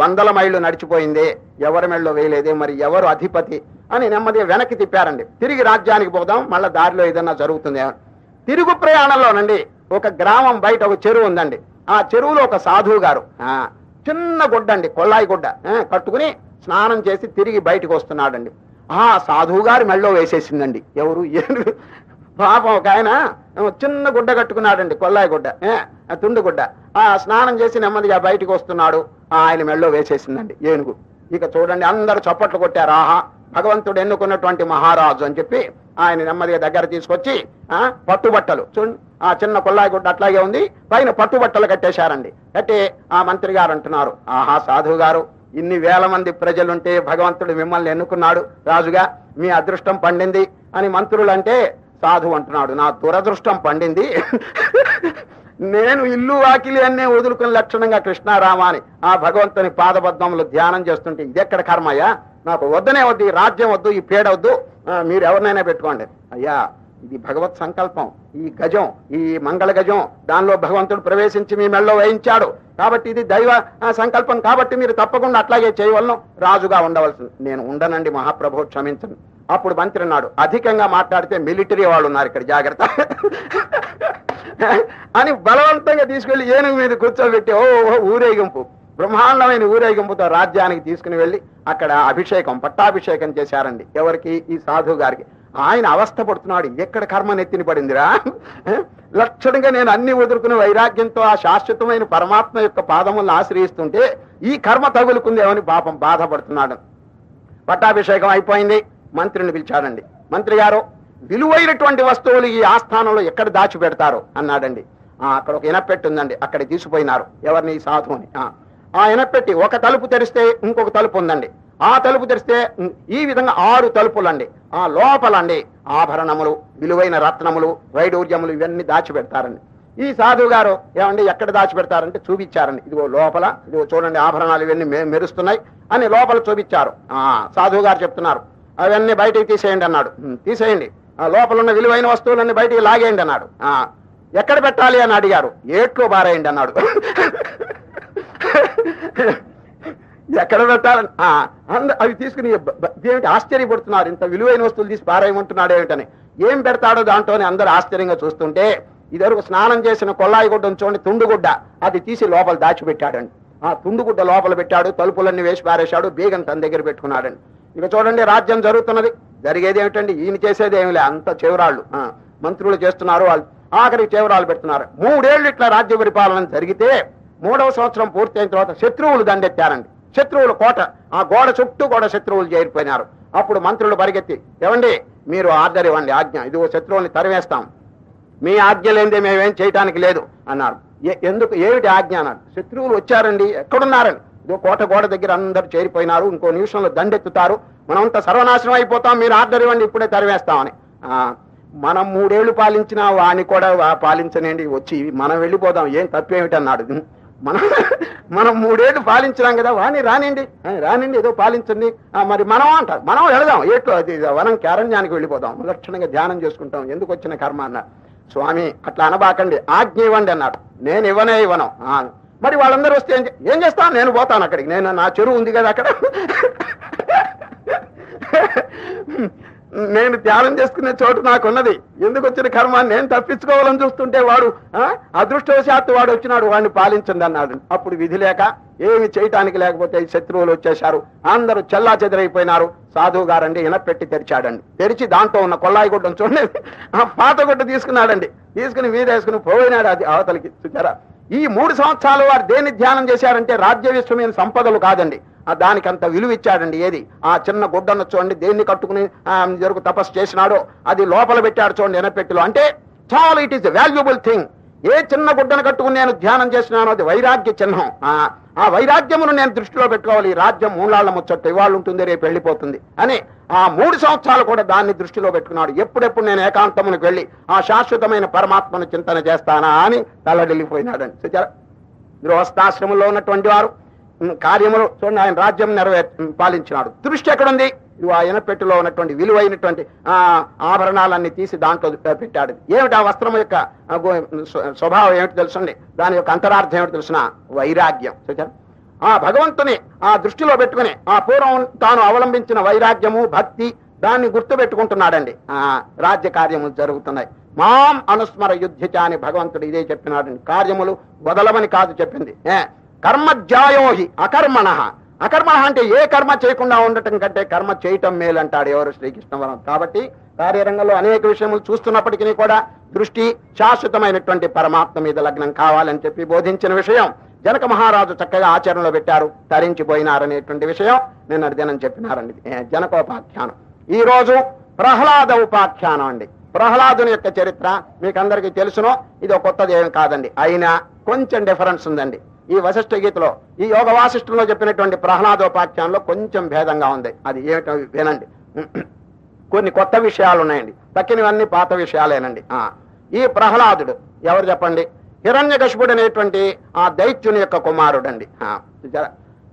వందల మైళ్ళు నడిచిపోయింది. ఎవరి మెడలో వేయలేదే మరి ఎవరు అధిపతి అని నెమ్మదిగా వెనక్కి తిప్పారండి. తిరిగి రాజ్యానికి పోదాం. మళ్ళీ దారిలో ఏదన్నా జరుగుతుంది? తిరుగు ప్రయాణంలోనండి ఒక గ్రామం బయట ఒక చెరువు ఉందండి. ఆ చెరువులో ఒక సాధువు గారు ఆ, చిన్న గుడ్డ అండి కొల్లాయి గుడ్డ కట్టుకుని స్నానం చేసి తిరిగి బయటకు వస్తున్నాడండి. ఆ సాధువు గారి మెళ్ళో వేసేసిందండి. ఎవరు? పాపం ఒక ఆయన చిన్న గుడ్డ కట్టుకున్నాడండి కొల్లాయి గుడ్డ ఆ తుండు గుడ్డ. ఆ స్నానం చేసి నెమ్మదిగా బయటికి వస్తున్నాడు. ఆ, ఆయన మెళ్ళో వేసేసిందండి ఏనుగు. ఇక చూడండి అందరు చప్పట్లు కొట్టారు. ఆహా భగవంతుడు ఎన్నుకున్నటువంటి మహారాజు అని చెప్పి ఆయన నెమ్మదిగా దగ్గర తీసుకొచ్చి ఆ పట్టుబట్టలు. చూడండి ఆ చిన్న కొల్లాయి గుడ్డ అట్లాగే ఉంది పైన పట్టుబట్టలు కట్టేశారండి. కట్టి ఆ మంత్రి గారు అంటున్నారు ఆహా సాధువు గారు ఇన్ని వేల మంది ప్రజలుంటే భగవంతుడు మిమ్మల్ని ఎన్నుకున్నాడు రాజుగా మీ అదృష్టం పండింది అని మంత్రులు సాధు సాధువు అంటున్నాడు నా దురదృష్టం పండింది. నేను ఇల్లు వాకిలి అన్నే వదులుకుని లక్షణంగా కృష్ణారామ అని ఆ భగవంతుని పాదబద్ధములు ధ్యానం చేస్తుంటే ఇదెక్కడ కర్మయ్యా నాకు వద్దనే వద్దు ఈ రాజ్యం వద్దు ఈ పేడ వద్దు. మీరు ఎవరినైనా పెట్టుకోండి. అయ్యా ఇది భగవత్ సంకల్పం. ఈ గజం ఈ మంగళ గజం దానిలో భగవంతుడు ప్రవేశించి మీ మెళ్ళలో వేయించాడు. కాబట్టి ఇది దైవ ఆ, సంకల్పం. కాబట్టి మీరు తప్పకుండా అట్లాగే చేయవలను. రాజుగా ఉండవలసింది నేను ఉండనండి మహాప్రభు క్షమించను. అప్పుడు మంత్రి అన్నాడు అధికంగా మాట్లాడితే మిలిటరీ వాళ్ళు ఉన్నారు ఇక్కడ జాగ్రత్త. అని బలవంతంగా తీసుకెళ్ళి ఏనుగు మీద కూర్చోబెట్టి ఓ ఓ ఊరేగింపు. బ్రహ్మాండమైన ఊరేగింపుతో రాజ్యానికి తీసుకుని వెళ్ళి అక్కడ అభిషేకం పట్టాభిషేకం చేశారండి ఎవరికి? ఈ సాధువు గారికి. ఆయన అవస్థ పడుతున్నాడు. ఎక్కడ కర్మ నెత్తిన పడిందిరా? లక్షణంగా నేను అన్ని వదులుకునే వైరాగ్యంతో ఆ శాశ్వతమైన పరమాత్మ యొక్క పాదములను ఆశ్రయిస్తుంటే ఈ కర్మ తగులుకుందేమని పాపం బాధపడుతున్నాడు. పట్టాభిషేకం అయిపోయింది. మంత్రిని పిలిచాడండి. మంత్రి గారు విలువైనటువంటి వస్తువులు ఈ ఆస్థానంలో ఎక్కడ దాచి పెడతారు? అన్నాడండి. అక్కడ ఒక ఇనపెట్టి ఉందండి. అక్కడ తీసుకుపోయినారు. ఎవరిని? సాధువుని. ఆ, ఆ ఇనపెట్టి ఒక తలుపు తెరిస్తే ఇంకొక తలుపు ఉందండి. ఆ తలుపు తెరిస్తే ఈ విధంగా ఆరు తలుపులండి. ఆ లోపలండి ఆభరణములు విలువైన రత్నములు వైడూర్యములు ఇవన్నీ దాచి పెడతారండి ఈ సాధువు గారు ఏమండి ఎక్కడ దాచి పెడతారంటే చూపించారండి. ఇదిగో లోపల ఇదిగో చూడండి ఆభరణాలు ఇవన్నీ మెరుస్తున్నాయి అని లోపల చూపించారు. ఆ సాధువు గారు చెప్తున్నారు. అవన్నీ బయటికి తీసేయండి అన్నాడు. తీసేయండి. లోపల ఉన్న విలువైన వస్తువులన్నీ బయటికి లాగేయండి అన్నాడు. ఆ ఎక్కడ పెట్టాలి అని అడిగారు. ఏట్లో బారేయండి అన్నాడు. ఎక్కడ పెట్టాలని అవి తీసుకుని ఏమిటి ఆశ్చర్యపడుతున్నారు? ఇంత విలువైన వస్తువులు తీసి పారేయమంటున్నాడు ఏమిటని. ఏం పెడతాడో దాంట్లోనే అందరూ ఆశ్చర్యంగా చూస్తుంటే ఇదివరకు స్నానం చేసిన కొల్లాయి గుడ్డ చూడండి తుండుగుడ్డ. అది తీసి లోపల దాచిపెట్టాడండి. ఆ తుండుగుడ్డ లోపల పెట్టాడు తలుపులన్నీ వేసి పారేశాడు బీగం తన దగ్గర పెట్టుకున్నాడండి. ఇక చూడండి రాజ్యం జరుగుతున్నది. జరిగేది ఏమిటండి? ఈయన చేసేది ఏమిలే అంత చెవరాళ్ళు. మంత్రులు చేస్తున్నారు వాళ్ళు ఆఖరికి చివరాలు పెడుతున్నారు. మూడేళ్ళు ఇట్లా రాజ్య పరిపాలన జరిగితే మూడవ సంవత్సరం పూర్తయిన తర్వాత శత్రువులు దండెత్తారండి. శత్రువుల కోట. ఆ గోడ చుట్టూ కూడా శత్రువులు చేరిపోయినారు. అప్పుడు మంత్రులు పరిగెత్తి ఏమండి మీరు ఆర్డర్ ఇవ్వండి ఆజ్ఞ. ఇదిగో శత్రువుల్ని తరివేస్తాం మీ ఆజ్ఞ లేనిదే మేమేం చేయటానికి లేదు అన్నారు. ఎందుకు ఏమిటి ఆజ్ఞ? అన్నారు. శత్రువులు వచ్చారండి ఎక్కడున్నారని. ఇదో కోట గోడ దగ్గర అందరు చేరిపోయినారు ఇంకో నిమిషంలో దండెత్తుతారు. మనమంతా సర్వనాశనం అయిపోతాం మీరు ఆర్డర్ ఇవ్వండి ఇప్పుడే తరివేస్తామని మనం మూడేళ్ళు పాలించినా వాణ్ణి కూడా పాలించనండి వచ్చి మనం వెళ్ళిపోదాం ఏం తప్పేమిటి అన్నాడు మనం మనం మూడేళ్ళు పాలించినాం కదా వాణి రానిండి. రానండి రానిండి ఏదో పాలించండి. మరి మనం అంటారు. మనం వెళదాం. ఏట్లో అది వనం క్యారణ్యానికి వెళ్ళిపోదాం. లక్షణంగా ధ్యానం చేసుకుంటాం. ఎందుకు వచ్చిన కర్మ అన్నారు స్వామి అట్లా అనబాకండి. ఆజ్ఞ ఇవ్వండి అన్నారు. నేను ఇవ్వనే ఇవ్వను. మరి వాళ్ళందరూ వస్తే ఏం ఏం చేస్తాను నేను పోతాను అక్కడికి. నేను నా చెరువు ఉంది కదా అక్కడ. నేను ధ్యానం చేసుకునే చోటు నాకున్నది. ఎందుకు వచ్చిన కర్మ నేను తప్పించుకోవాలని చూస్తుంటే వాడు అదృష్టవశాత్తు వాడు వచ్చినాడు వాడిని పాలించండి అన్నాడు. అప్పుడు విధి లేక ఏమి చేయటానికి లేకపోతే శత్రువులు వచ్చేశారు. అందరూ చెల్లా చెదరైపోయినారు. సాధువు గారండి ఇనపెట్టి తెరిచాడండి. తెరిచి దాంట్లో ఉన్న కొల్లాయి గుడ్డను చూడండి. ఆ పాత గుడ్డ తీసుకున్నాడండి. తీసుకుని వీరేసుకుని పోయినాడు అది అవతలికి. చూచారా ఈ మూడు సంవత్సరాలు వారు దేన్ని ధ్యానం చేశారంటే రాజ్య విశ్వమైన సంపదలు కాదండి. దానికంత విలువ ఇచ్చాడండి ఏది? ఆ చిన్న గుడ్డను చూడండి దేన్ని కట్టుకుని జరుగు తపస్సు చేసినాడో అది లోపల పెట్టాడు చూడండి ఎనపెట్టిలో. అంటే చాలా ఇట్ ఈస్ వాల్యుబుల్ థింగ్ ఏ చిన్న గుడ్డను కట్టుకుని నేను ధ్యానం చేసినానో అది వైరాగ్య చిహ్నం. ఆ, వైరాగ్యమును నేను దృష్టిలో పెట్టుకోవాలి. ఈ రాజ్యం మూలాళ్ళ ముచ్చట్టు ఇవాళ ఉంటుంది రేపు వెళ్ళిపోతుంది అని ఆ మూడు సంవత్సరాలు కూడా దాన్ని దృష్టిలో పెట్టుకున్నాడు. ఎప్పుడెప్పుడు నేను ఏకాంతమునికి వెళ్ళి ఆ శాశ్వతమైన పరమాత్మను చింతన చేస్తానా అని తల్లడిల్లిపోయినాడండి. చూచారా గృహస్థాశ్రమంలో ఉన్నటువంటి వారు కార్యములు చూడండి ఆయన రాజ్యం నెరవే పాలించినాడు. దృష్టి ఎక్కడుంది? ఇవి ఆయన ఉన్నటువంటి విలువైనటువంటి ఆ ఆభరణాలన్నీ తీసి దాంట్లో పెట్టాడు. ఏమిటి ఆ వస్త్రం యొక్క స్వభావం ఏమిటి తెలుసుండి? దాని యొక్క అంతరార్థం ఏమిటి తెలుసిన? వైరాగ్యం. చూచారు ఆ భగవంతుని ఆ దృష్టిలో పెట్టుకుని ఆ పూర్వం తాను అవలంబించిన వైరాగ్యము భక్తి దాన్ని గుర్తు పెట్టుకుంటున్నాడండి ఆ రాజ్య కార్యములు జరుగుతున్నాయి. మాం అనుస్మర యుద్ధిచ అని భగవంతుడు ఇదే చెప్పినాడండి. కార్యములు వదలమని కాదు చెప్పింది. కర్మజ్యాయోహి అకర్మణ. అకర్మ అంటే ఏ కర్మ చేయకుండా ఉండటం కంటే కర్మ చేయటం మేలు అంటాడు ఎవరు శ్రీకృష్ణవరం. కాబట్టి కార్యరంగంలో అనేక విషయములు చూస్తున్నప్పటికీ కూడా దృష్టి శాశ్వతమైనటువంటి పరమాత్మ మీద లగ్నం కావాలని చెప్పి బోధించిన విషయం జనక మహారాజు చక్కగా ఆచరణలో పెట్టారు. తరించిపోయినారనేటువంటి విషయం నిన్న దినం చెప్పినారండి. జనకోపాఖ్యానం. ఈ రోజు ప్రహ్లాద ఉపాఖ్యానం అండి. ప్రహ్లాదుని యొక్క చరిత్ర మీకందరికీ తెలుసునో. ఇది ఒక కొత్తది ఏం కాదండి. అయినా కొంచెం డిఫరెన్స్ ఉందండి. ఈ వశిష్ఠ గీతలో ఈ యోగ వాసిష్ఠంలో చెప్పినటువంటి ప్రహ్లాదోపాఖ్యానంలో కొంచెం భేదంగా ఉంది. అది ఏమిటో వినండి. కొన్ని కొత్త విషయాలు ఉన్నాయండి తక్కినవన్నీ పాత విషయాలేనండి. ఆ ఈ ప్రహ్లాదుడు ఎవరు చెప్పండి? హిరణ్యకశిపుడు అనేటువంటి ఆ దైత్యుని యొక్క కుమారుడండి. అండి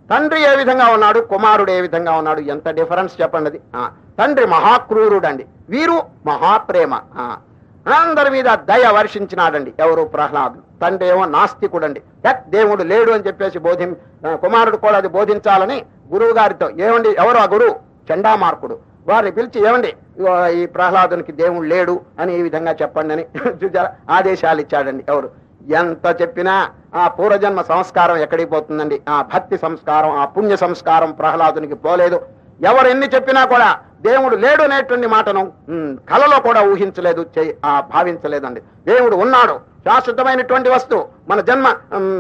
తండ్రి ఏ విధంగా ఉన్నాడు? కుమారుడు ఏ విధంగా ఉన్నాడు? ఎంత డిఫరెన్స్ చెప్పండి అది. ఆ, తండ్రి మహాక్రూరుడండి. వీరు మహాప్రేమ. ఆ, అందరి మీద దయ వర్షించినాడండి ఎవరు ప్రహ్లాదుడు? తండ్రి ఏమో నాస్తికుడండి. "హెక్, దేవుడు లేడు అని చెప్పేసి బోధి కుమారుడు కూడా అది బోధించాలని గురువు గారితో ఏమండి ఎవరు ఆ గురువు? చండామార్కుడు. వారిని పిలిచి ఏమండి ఈ ప్రహ్లాదునికి దేవుడు లేడు అని ఈ విధంగా చెప్పండి అని ఆదేశాలు ఇచ్చాడండి ఎవరు? ఎంత చెప్పినా ఆ పూర్వజన్మ సంస్కారం ఎక్కడికి పోతుందండి? ఆ భక్తి సంస్కారం ఆ పుణ్య సంస్కారం ప్రహ్లాదునికి పోలేదు. ఎవరు ఎన్ని చెప్పినా కూడా దేవుడు లేడు అనేటువంటి మాటను కలలో కూడా ఊహించలేదు చే- ఆ భావించలేదండి. దేవుడు ఉన్నాడు. శాశ్వతమైనటువంటి వస్తువు. మన జన్మ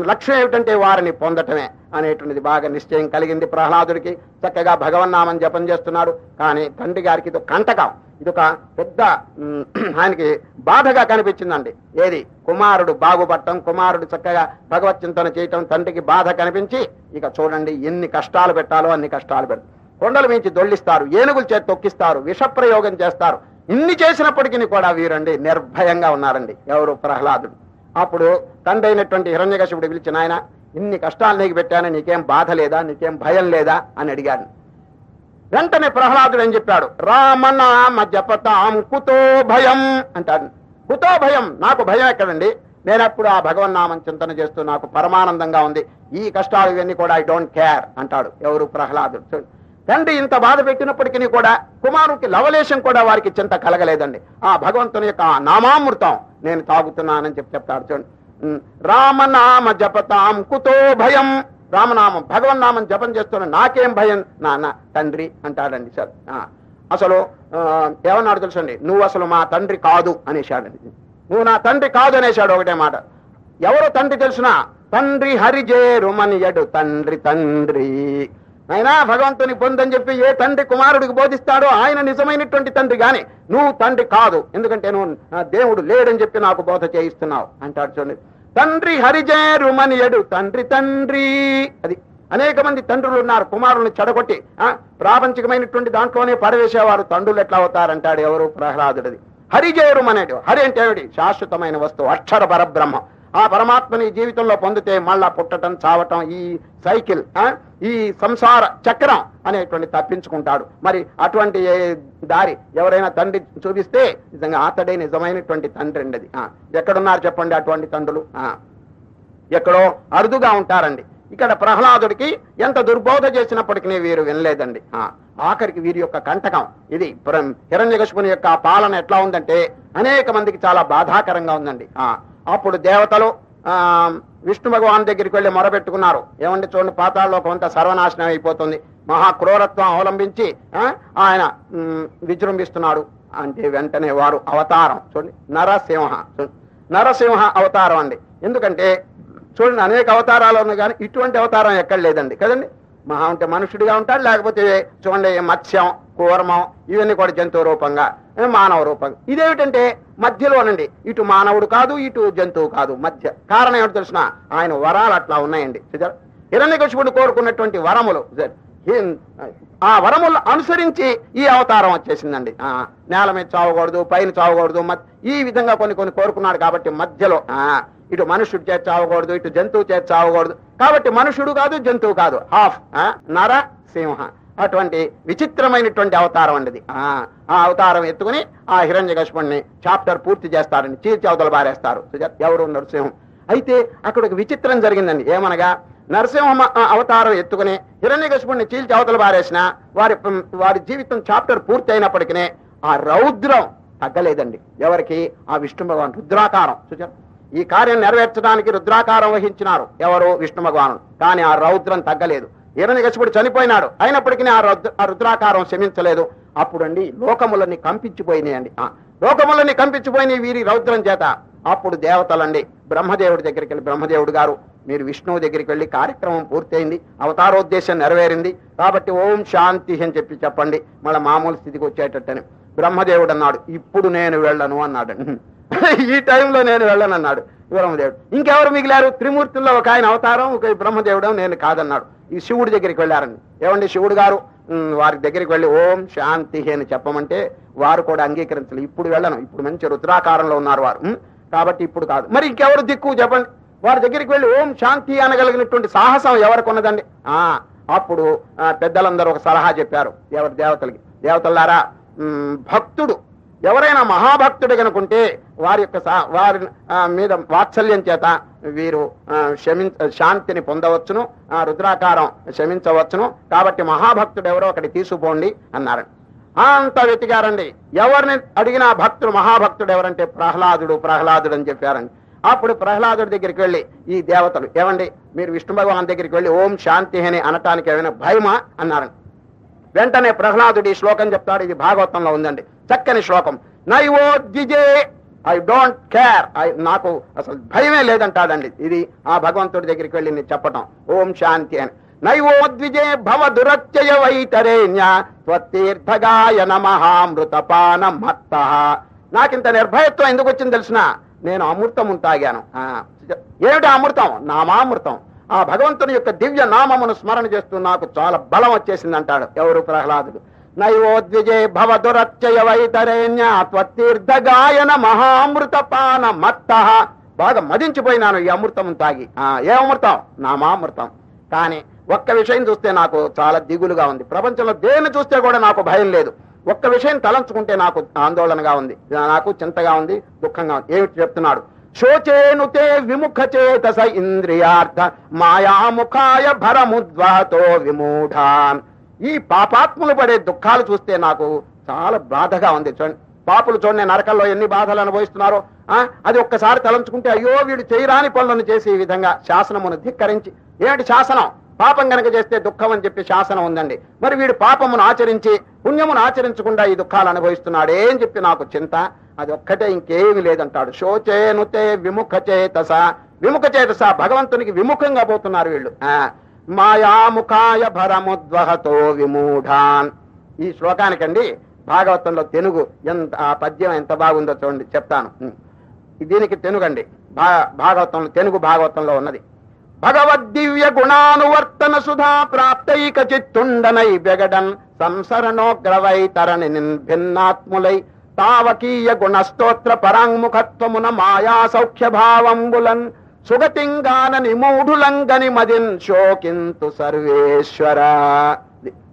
లక్ష్యం ఏమిటంటే వారిని పొందటమే అనేటువంటిది బాగా నిశ్చయం కలిగింది ప్రహ్లాదుడికి. చక్కగా భగవన్నామని జపం చేస్తున్నాడు. కానీ తండ్రి గారికి ఇది ఒక కంటకం. ఇది ఒక పెద్ద ఆయనకి బాధగా కనిపించిందండి. ఏది? కుమారుడు బాగుపడటం కుమారుడు చక్కగా భగవత్ చింతన చేయటం తండ్రికి బాధ కనిపించి ఇక చూడండి ఎన్ని కష్టాలు పెట్టాలో అన్ని కష్టాలు పెడతారు కొండల మించి దొల్లిస్తారు ఏనుగులు చేతి తొక్కిస్తారు విషప్రయోగం చేస్తారు. ఇన్ని చేసినప్పటికీ కూడా వీరండి నిర్భయంగా ఉన్నారండి. ఎవరు ప్రహ్లాదుడు. అప్పుడు తండ్రి అయినటువంటి హిరణ్యకశిపుడు పిలిచిన ఆయన ఇన్ని కష్టాలు నీకు పెట్టాను నీకేం బాధ లేదా? నీకేం భయం లేదా? అని అడిగాను వెంటనే ప్రహ్లాదుడు ఏం చెప్పాడు? రామనామ జపతాం కుతో భయం అంటాడు. కుతో భయం? నాకు భయం ఎక్కడండి? నేనప్పుడు ఆ భగవన్నామం చింతన చేస్తూ నాకు పరమానందంగా ఉంది. ఈ కష్టాలు ఇవన్నీ కూడా ఐ డోంట్ కేర్ అంటాడు ఎవరు ప్రహ్లాదుడు. తండ్రి ఇంత బాధ పెట్టినప్పటికీ కూడా కుమారుడికి లవలేశం కూడా వారికి చింత కలగలేదండి. ఆ భగవంతుని యొక్క నామామృతం నేను తాగుతున్నానని చెప్పి చెప్తాడు చూడండి. రామనామ జపతాం కుతో భయం. రామనామం భగవన్నామం జపం చేస్తున్న నాకేం భయం? నాన్న తండ్రి అంటాడండి సార్. అసలు ఏమన్నాడు తెలుసండి నువ్వు అసలు మా తండ్రి కాదు అనేశాడండి నువ్వు నా తండ్రి కాదు అనేశాడు ఒకటే మాట. ఎవరు తండ్రి తెలిసినా తండ్రి హరిజేరుమనియడు తండ్రి తండ్రి. అయినా భగవంతుని పొందని చెప్పి ఏ తండ్రి కుమారుడికి బోధిస్తాడో ఆయన నిజమైనటువంటి తండ్రి గాని నువ్వు తండ్రి కాదు. ఎందుకంటే నువ్వు దేవుడు లేడని చెప్పి నాకు బోధ చేయిస్తున్నావు అంటాడు చూడండి. తండ్రి హరిజేరుమనియడు తండ్రి తండ్రి. అది అనేక మంది తండ్రులు ఉన్నారు కుమారులను చెడగొట్టి ప్రాపంచికమైనటువంటి దాంట్లోనే పడవేసేవారు. తండ్రులు ఎట్లా అవుతారంటాడు ఎవరు? ప్రహ్లాదుడిది. హరిజేరుమనేడు హరి అంటే శాశ్వతమైన వస్తువు అక్షర పరబ్రహ్మ. ఆ పరమాత్మని జీవితంలో పొందితే మళ్ళా పుట్టటం చావటం ఈ సైకిల్ ఆ, ఈ సంసార చక్రం అనేటువంటి తప్పించుకుంటాడు. మరి అటువంటి దారి ఎవరైనా తండ్రి చూపిస్తే నిజంగా అతడే నిజమైనటువంటి తండ్రి అండి అది. ఎక్కడున్నారు చెప్పండి అటువంటి తండ్రులు? ఆ, ఎక్కడో అరుదుగా ఉంటారండి. ఇక్కడ ప్రహ్లాదుడికి ఎంత దుర్బోధ చేసినప్పటికీ వీరు వినలేదండి. ఆఖరికి వీరి యొక్క కంటకం ఇది. హిరణ్యకశిపుని యొక్క పాలన ఎట్లా ఉందంటే అనేక మందికి చాలా బాధాకరంగా ఉందండి. అప్పుడు దేవతలు ఆ విష్ణు భగవాన్ దగ్గరికి వెళ్ళి మొరబెట్టుకున్నారు ఏమండి చూడండి పాతాల్లో కొంత సర్వనాశనం అయిపోతుంది. మహాక్రూరత్వం అవలంబించి ఆయన విజృంభిస్తున్నాడు. అంటే వెంటనే వారు అవతారం. చూడండి నరసింహ. నరసింహ అవతారం అండి. ఎందుకంటే చూడండి అనేక అవతారాలు ఉన్నాయి కానీ ఇటువంటి అవతారం ఎక్కడ లేదండి. కదండి? మహా అంటే మనుషుడిగా ఉంటాడు లేకపోతే చూడండి మత్స్యం కూర్మం ఇవన్నీ కూడా జంతువు రూపంగా మానవ రూపంగా. ఇదేమిటంటే మధ్యలోనండి. ఇటు మానవుడు కాదు ఇటు జంతువు కాదు మధ్య. కారణం ఏమిటి తెలిసిన? ఆయన వరాలు అట్లా ఉన్నాయండి. చూసారా? కృష్ణుడు కోరుకున్నటువంటి వరములు ఆ వరములు అనుసరించి ఈ అవతారం వచ్చేసిందండి. ఆ, నేల మీద చావకూడదు పైన చావకూడదు ఈ విధంగా కొన్ని కొన్ని కోరుకున్నాడు కాబట్టి మధ్యలో ఆ, ఇటు మనుషుడు చేతి చావకూడదు ఇటు జంతువు చేతి చావకూడదు. కాబట్టి మనుషుడు కాదు జంతువు కాదు. హాఫ్ నర సింహ. అటువంటి విచిత్రమైనటువంటి అవతారం అండిది ఆ ఆ అవతారం ఎత్తుకుని ఆ హిరణ్య కశిపుణ్ణి చాప్టర్ పూర్తి చేస్తారని చీల్చి అవతల బారేస్తారు ఎవరు నరసింహం అయితే అక్కడ ఒక విచిత్రం జరిగిందండి. ఏమనగా నరసింహ అవతారం ఎత్తుకుని హిరణ్యకశిపుణ్ణి చీల్చి అవతల బారేసిన వారి వారి జీవితం చాప్టర్ పూర్తి అయినప్పటికీ ఆ రౌద్రం తగ్గలేదండి. ఎవరికి? ఆ విష్ణు భగవాన్ రుద్రాకారం. చూచారు ఈ కార్యం నెరవేర్చడానికి రుద్రాకారం వహించినారు. ఎవరు విష్ణు భగవాను కానీ ఆ రౌద్రం తగ్గలేదు. హిరణ్యకశిపుడు చనిపోయినాడు. అయినప్పటికీ ఆ ఆ రుద్రాకారం శమించలేదు. అప్పుడండి లోకములని కంపించిపోయినాయండి. లోకములని కంపించిపోయినాయి వీరి రౌద్రం చేత. అప్పుడు దేవతలండి బ్రహ్మదేవుడి దగ్గరికి వెళ్ళి బ్రహ్మదేవుడు గారు మీరు విష్ణువు దగ్గరికి వెళ్ళి కార్యక్రమం పూర్తయింది అవతారోద్దేశం నెరవేరింది. కాబట్టి ఓం శాంతి అని చెప్పి చెప్పండి. మళ్ళీ మామూలు స్థితికి వచ్చేటట్టని. బ్రహ్మదేవుడు అన్నాడు ఇప్పుడు నేను వెళ్ళను అన్నాడు. ఈ టైంలో నేను వెళ్ళను అన్నాడు బ్రహ్మదేవుడు ఇంకెవరు మిగిలారు? త్రిమూర్తుల్లో ఒక ఆయన అవతారం ఒక బ్రహ్మదేవుడు నేను కాదన్నాడు. ఈ శివుడి దగ్గరికి వెళ్ళారండి. ఏమండి శివుడు గారు? వారి దగ్గరికి వెళ్ళి ఓం శాంతి అని చెప్పమంటే వారు కూడా అంగీకరించలేదు ఇప్పుడు వెళ్ళను. ఇప్పుడు మంచి రుద్రాకారంలో ఉన్నారు వారు. కాబట్టి ఇప్పుడు కాదు. మరి ఇంకెవరు దిక్కు చెప్పండి? వారి దగ్గరికి వెళ్ళి ఓం శాంతి అనగలిగినటువంటి సాహసం ఎవరికి ఉన్నదండి? ఆ అప్పుడు పెద్దలందరూ ఒక సలహా చెప్పారు ఎవరి దేవతలకి. దేవతలారా భక్తుడు ఎవరైనా మహాభక్తుడు కనుకుంటే వారి యొక్క వారి మీద వాత్సల్యం చేత వీరు క్షమి శాంతిని పొందవచ్చును ఆ, రుద్రాకారం క్షమించవచ్చును. కాబట్టి మహాభక్తుడు ఎవరో ఒకటి తీసుకుపోండి అన్నారు. అంత వెతికారండి. ఎవరిని అడిగినా భక్తుడు మహాభక్తుడు ఎవరంటే ప్రహ్లాదుడు ప్రహ్లాదుడు అని చెప్పారండి. అప్పుడు ప్రహ్లాదుడి దగ్గరికి వెళ్ళి ఈ దేవతలు ఏమండి మీరు విష్ణు భగవాన్ దగ్గరికి వెళ్ళి ఓం శాంతి అని అనటానికి ఏమైనా భయమా? అన్నారండి వెంటనే ప్రహ్లాదుడు ఈ శ్లోకం చెప్తాడు. ఇది భాగవతంలో ఉందండి. చక్కని శ్లోకం. నైవో ద్విజే ఐ డోంట్ కేర్. ఐ నాకు అసలు భయమే లేదంటాడండి. ఇది ఆ భగవంతుడి దగ్గరికి వెళ్ళి నేను చెప్పటం. ఓం శాంతి అని. నైవో ద్విజే భవ దురత్యయ వైతరేణ్య త్వతీర్థగాయ నమహామృతపాన మత్త. నాకింత నిర్భయత్వం ఎందుకు వచ్చింది తెలిసిన? నేను అమృతం ఉంటాగాను ఆ, ఏమిటి అమృతం? నామామృతం. ఆ భగవంతుని యొక్క దివ్య నామమును స్మరణ చేస్తూ నాకు చాలా బలం వచ్చేసింది అంటాడు. ఎవరు ప్రహ్లాదుడు? నైవోద్విజే భవ దురత్యయ వైతరేణ్య త్వతీర్థగాయన మహామృత పాన మత్త. బాగా మదించిపోయినాను ఈ అమృతం తాగి. ఆ, ఏ అమృతం? నామామృతం. కానీ ఒక్క విషయం చూస్తే నాకు చాలా దిగులుగా ఉంది. ప్రపంచంలో దేన్ని చూస్తే కూడా నాకు భయం లేదు. ఒక్క విషయం తలంచుకుంటే నాకు ఆందోళనగా ఉంది. నాకు చింతగా ఉంది దుఃఖంగా ఉంది. ఏమిటి చెప్తున్నాడు? శోచేనుతే విముఖ చేతస ఇంద్రియార్థ మాయాముఖాయ భరముద్వాతో విమూఢాన్. ఈ పాపాత్ములు పడే దుఃఖాలు చూస్తే నాకు చాలా బాధగా ఉంది చూడండి. పాపులు చూడండి నరకల్లో ఎన్ని బాధలు అనుభవిస్తున్నారో. ఆ, అది ఒక్కసారి తలంచుకుంటే అయ్యో వీడు చేయరాని పనులను చేసే విధంగా శాసనమును ధిక్కరించి. ఏమిటి శాసనం? పాపం గనక చేస్తే దుఃఖం అని చెప్పి శాసనం ఉందండి. మరి వీడు పాపమును ఆచరించి పుణ్యమును ఆచరించకుండా ఈ దుఃఖాలు అనుభవిస్తున్నాడే అని చెప్పి నాకు చింత. అది ఒక్కటే ఇంకేమి లేదంటాడు. శోచేనుతే విముఖ చేతస. విముఖ చేతస భగవంతునికి విముఖంగా పోతున్నారు వీళ్ళు. ఆ, మాయాముఖాయ భరముద్వహతో విమూఢాన్. ఈ శ్లోకానికండి భాగవతంలో తెనుగు ఎంత ఆ పద్యం ఎంత బాగుందో చూడండి చెప్తాను. దీనికి తెనుగండి. భా భాగవతంలో తెనుగు భాగవతంలో ఉన్నది. భగవద్దివ్య గుణానువర్తన సుధా ప్రాప్తైక చిత్తుండనై బెగడన్ సంసరణోగ్రవై తరణి భిన్నాత్ములై తావకీయ గుణస్తోత్ర పరాంగుఖత్వమున మాయా సౌఖ్య భావంబులన్ సుగతింగాన నిమూఢులంగని మదిన్ శోకింతు సర్వేశ్వర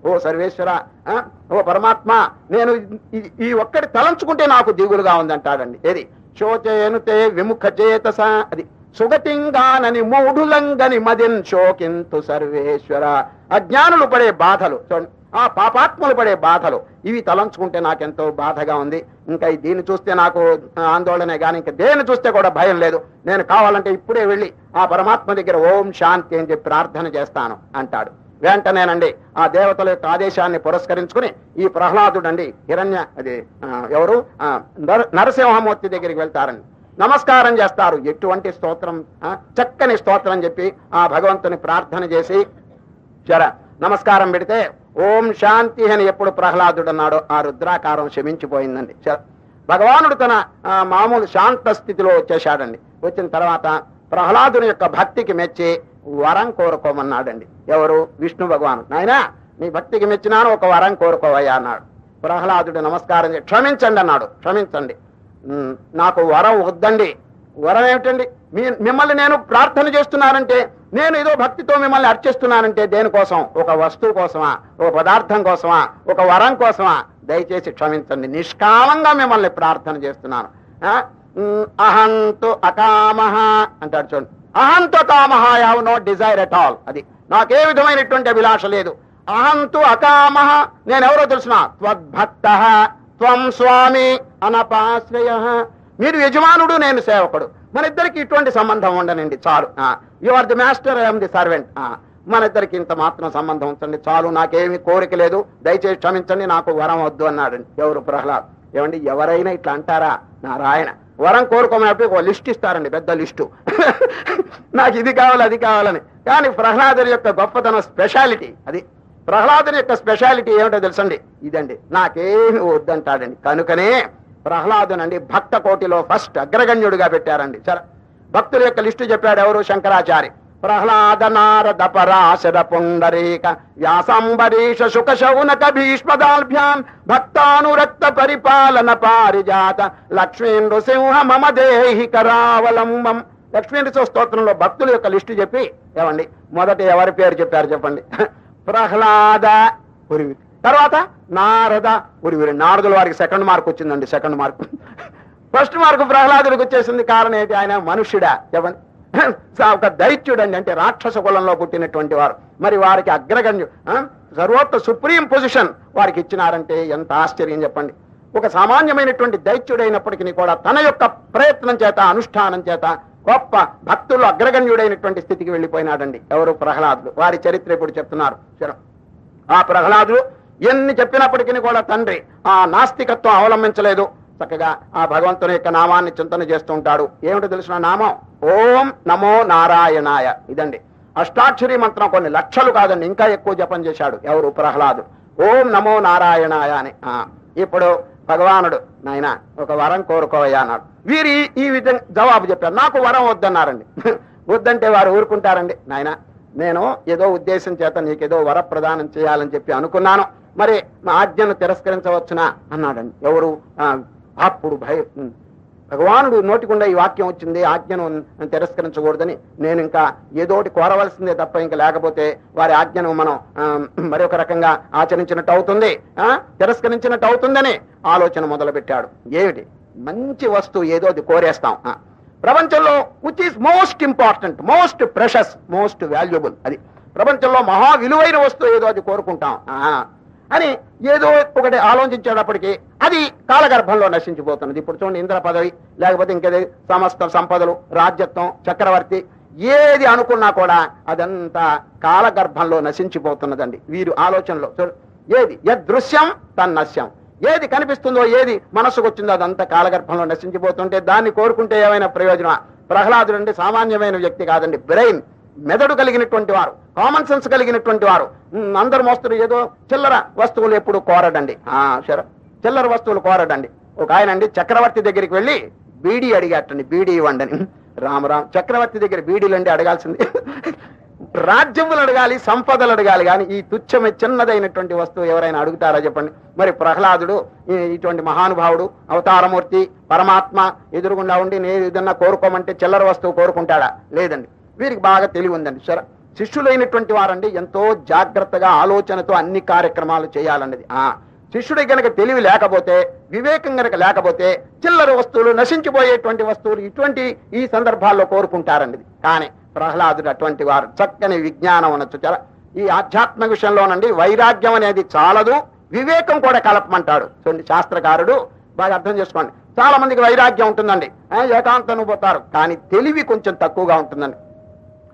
ఓ సర్వేశ్వర ఆ? ఓ పరమాత్మ నేను ఈ- ఈ ఒక్కటి తలంచుకుంటే నాకు దిగులుగా ఉందంటాడండి. ఏది? శోచేనుతే విముఖ చేతస అది సుగతింగానని మూఢులంగని మదిన్ శోకింతు సర్వేశ్వర. అజ్ఞానులు పడే బాధలు చూడండి ఆ పాపాత్ములు పడే బాధలు ఇవి తలంచుకుంటే నాకెంతో బాధగా ఉంది. ఇంకా దీన్ని చూస్తే నాకు ఆందోళనే కానీ ఇంకా దేన్ని చూస్తే కూడా భయం లేదు. నేను కావాలంటే ఇప్పుడే వెళ్ళి ఆ పరమాత్మ దగ్గర ఓం శాంతి అని చెప్పి ప్రార్థన చేస్తాను అంటాడు. వెంటనేనండి ఆ దేవతల యొక్క ఆదేశాన్ని పురస్కరించుకుని ఈ ప్రహ్లాదుడండి హిరణ్య అది ఎవరు? నరసింహమూర్తి దగ్గరికి వెళ్తారండి. నమస్కారం చేస్తారు. ఎటువంటి స్తోత్రం ఆ, చక్కని స్తోత్రం చెప్పి ఆ భగవంతుని ప్రార్థన చేసి జర నమస్కారం పెడితే ఓం శాంతి అని ఎప్పుడు ప్రహ్లాదుడు అన్నాడో ఆ రుద్రాకారం శమించిపోయిందండి. చ- భగవానుడు తన ఆ, మామూలు శాంత స్థితిలో వచ్చేశాడండి. వచ్చిన తర్వాత ప్రహ్లాదుని యొక్క భక్తికి మెచ్చి వరం కోరుకోమన్నాడండి. ఎవరు? విష్ణు భగవాను. నాయనా నీ భక్తికి మెచ్చినాను ఒక వరం కోరుకోవయ్యా అన్నాడు. ప్రహ్లాదుడు నమస్కారం క్షమించండి అన్నాడు. క్షమించండి. నాకు వరం వద్దండి. వరం ఏమిటండి? మీ మిమ్మల్ని నేను ప్రార్థన చేస్తున్నానంటే నేను ఏదో భక్తితో మిమ్మల్ని అర్చిస్తున్నానంటే దేనికోసం? ఒక వస్తువు కోసమా? ఒక పదార్థం కోసమా? ఒక వరం కోసమా? దయచేసి క్షమించండి. నిష్కామంగా మిమ్మల్ని ప్రార్థన చేస్తున్నాను. అహంతు అకామహ అంటాడు చూడండి. అహంతు కామహ I've no desire at all అది నాకే విధమైనటువంటి అభిలాష లేదు. అహంతు అకామహ నేనెవరో తెలిసిన? త్వద్భక్త. త్వం స్వామి అనపాశ్రయ. మీరు యజమానుడు నేను సేవకుడు. మన ఇద్దరికి ఇటువంటి సంబంధం ఉండనండి చాలు. You are the master I'm the servant మన ఇద్దరికి ఇంత మాత్రం సంబంధం ఉంచండి చాలు. నాకేమి కోరిక లేదు దయచేసి క్షమించండి నాకు వరం వద్దు అన్నాడు ఎవరు ప్రహ్లాద్. ఏమండి ఎవరైనా ఇట్లా అంటారా? నారాయణ. వరం కోరుకోమన్నప్పుడు ఒక లిస్ట్ ఇస్తారండి పెద్ద లిస్టు. నాకు ఇది కావాలి అది కావాలని. కానీ ప్రహ్లాదు యొక్క గొప్పతనం స్పెషాలిటీ అది ప్రహ్లాదుని యొక్క స్పెషాలిటీ ఏమిటో తెలుసండి? ఇదండి. నాకేమి వద్దంటాడండి. కనుకనే ప్రహ్లాదునండి భక్త కోటిలో ఫస్ట్ అగ్రగణ్యుడిగా పెట్టారండి. సరే. భక్తుల యొక్క లిస్టు చెప్పాడు ఎవరు శంకరాచారి ప్రహ్లాద నారద పరాశర పుండరీక వ్యాసంబరీష సుఖ శౌనక భీష్మదాల్భ్యాం భక్తానురక్త పరిపాలన పారిజాత లక్ష్మీంద్ర సింహ మమ దేహి కరావలంబం లక్ష్మీనరసింహ స్తోత్రంలో భక్తుల యొక్క లిస్టు చెప్పి ఏమండి? మొదట ఎవరి పేరు చెప్పారు చెప్పండి? ప్రహ్లాద ఉరివి తర్వాత నారద ఉరివిరి నారదుల వారికి సెకండ్ మార్క్ వచ్చిందండి సెకండ్ మార్క్ ఫస్ట్ మార్క్ ప్రహ్లాదుడికి వచ్చేసింది. కారణం ఏంటి? ఆయన మనుష్యుడా. చెప్పండి ఒక దైత్యుడండి. అంటే రాక్షస కులంలో పుట్టినటువంటి వారు. మరి వారికి అగ్రగణ్యు సర్వోత్త సుప్రీం పొజిషన్ వారికి ఇచ్చినారంటే ఎంత ఆశ్చర్యం చెప్పండి. ఒక సామాన్యమైనటువంటి దైత్యుడైనప్పటికీ కూడా తన యొక్క ప్రయత్నం చేత అనుష్ఠానం చేత గొప్ప భక్తులు అగ్రగణ్యుడైనటువంటి స్థితికి వెళ్ళిపోయినాడండి. ఎవరు ప్రహ్లాదులు? వారి చరిత్ర ఇప్పుడు చెప్తున్నారు. ఆ ప్రహ్లాదులు ఎన్ని చెప్పినప్పటికీ కూడా తండ్రి ఆ నాస్తికత్వం అవలంబించలేదు. చక్కగా ఆ భగవంతుని యొక్క నామాన్ని చింతన చేస్తూ ఉంటాడు. ఏమిటో తెలిసిన నామం? ఓం నమో నారాయణాయ. ఇదండి. అష్టాక్షరి మంత్రం కొన్ని లక్షలు కాదండి. ఇంకా ఎక్కువ జపం చేశాడు ఎవరు ప్రహ్లాదు. ఓం నమో నారాయణాయ అని. ఆ, ఇప్పుడు భగవానుడు నాయన ఒక వరం కోరుకోవయ్యా అన్నాడు వీరి ఈ విధంగా జవాబు చెప్పారు. నాకు వరం వద్దన్నారండి. వద్దంటే వారు ఊరుకుంటారండి. నాయన నేను ఏదో ఉద్దేశం చేత నీకేదో వర ప్రదానం చేయాలని చెప్పి అనుకున్నాను. మరి మా ఆజ్ఞను తిరస్కరించవచ్చునా? అన్నాడండి. ఎవరు? అప్పుడు భయ భగవానుడు నోటికుండా ఈ వాక్యం వచ్చింది ఆజ్ఞను తిరస్కరించకూడదని. నేను ఇంకా ఏదోటి కోరవలసిందే తప్ప ఇంకా లేకపోతే వారి ఆజ్ఞను మనం మరొక రకంగా ఆచరించినట్టు అవుతుంది ఆ, తిరస్కరించినట్టు అవుతుందని ఆలోచన మొదలుపెట్టాడు. ఏమిటి? మంచి వస్తువు ఏదో అది కోరేస్తాం ఆ. ప్రపంచంలో which is most important most precious most valuable అది. ప్రపంచంలో మహా విలువైన వస్తువు ఏదో అది కోరుకుంటాం ఆ. అని ఏదో ఒకటి ఆలోచించేటప్పటికీ అది కాలగర్భంలో నశించిపోతున్నది. ఇప్పుడు చూడండి ఇంద్ర పదవి లేకపోతే ఇంకేది సమస్త సంపదలు రాజ్యత్వం చక్రవర్తి ఏది అనుకున్నా కూడా అదంతా కాలగర్భంలో నశించిపోతున్నదండి వీరు ఆలోచనలో. ఏది? యదృశ్యం తన్నశ్యం. ఏది కనిపిస్తుందో ఏది మనసుకు వచ్చిందో అదంతా కాలగర్భంలో నశించిపోతుంటే దాన్ని కోరుకుంటే ఏమైనా ప్రయోజనం ప్రహ్లాదుడు అంటే సామాన్యమైన వ్యక్తి కాదండి బ్రెయిన్. మెదడు కలిగినటువంటి వారు కామన్ సెన్స్ కలిగినటువంటి వారు. అందరు మోస్తారు ఏదో చిల్లర వస్తువులు ఎప్పుడు కోరడండి. సరే చిల్లర వస్తువులు కోరడండి. ఒక ఆయన అండి చక్రవర్తి దగ్గరికి వెళ్ళి బీడీ అడిగేటండి బీడీ ఇవ్వండి రామరామ్ చక్రవర్తి దగ్గర బీడీలండి అడగాల్సింది. రాజ్యములు అడగాలి సంపదలు అడగాలి కానీ ఈ తుచ్చమే చిన్నదైనటువంటి వస్తువు ఎవరైనా అడుగుతారా చెప్పండి. మరి ప్రహ్లాదుడు ఇటువంటి మహానుభావుడు అవతారమూర్తి పరమాత్మ ఎదురుగుండా ఉండి నేను ఏదన్నా కోరుకోమంటే చిల్లర వస్తువు కోరుకుంటాడా? లేదండి. వీరికి బాగా తెలివి ఉందండి సరే శిష్యులైనటువంటి వారండి ఎంతో జాగ్రత్తగా ఆలోచనతో అన్ని కార్యక్రమాలు చేయాలన్నది. ఆ శిష్యుడి గనక తెలివి లేకపోతే వివేకం గనక లేకపోతే చిల్లర వస్తువులు నశించిపోయేటువంటి వస్తువులు ఇటువంటి ఈ సందర్భాల్లో కోరుకుంటారండి కానీ ప్రహ్లాదుడు అటువంటి వారు చక్కని విజ్ఞానం అనొచ్చు. చాలా ఈ ఆధ్యాత్మ విషయంలోనండి వైరాగ్యం అనేది చాలదు వివేకం కూడా కలపమంటాడు. చూడండి శాస్త్రకారుడు బాగా అర్థం చేసుకోండి. చాలా మందికి వైరాగ్యం ఉంటుందండి. ఏకాంతం పోతారు కానీ తెలివి కొంచెం తక్కువగా ఉంటుందండి.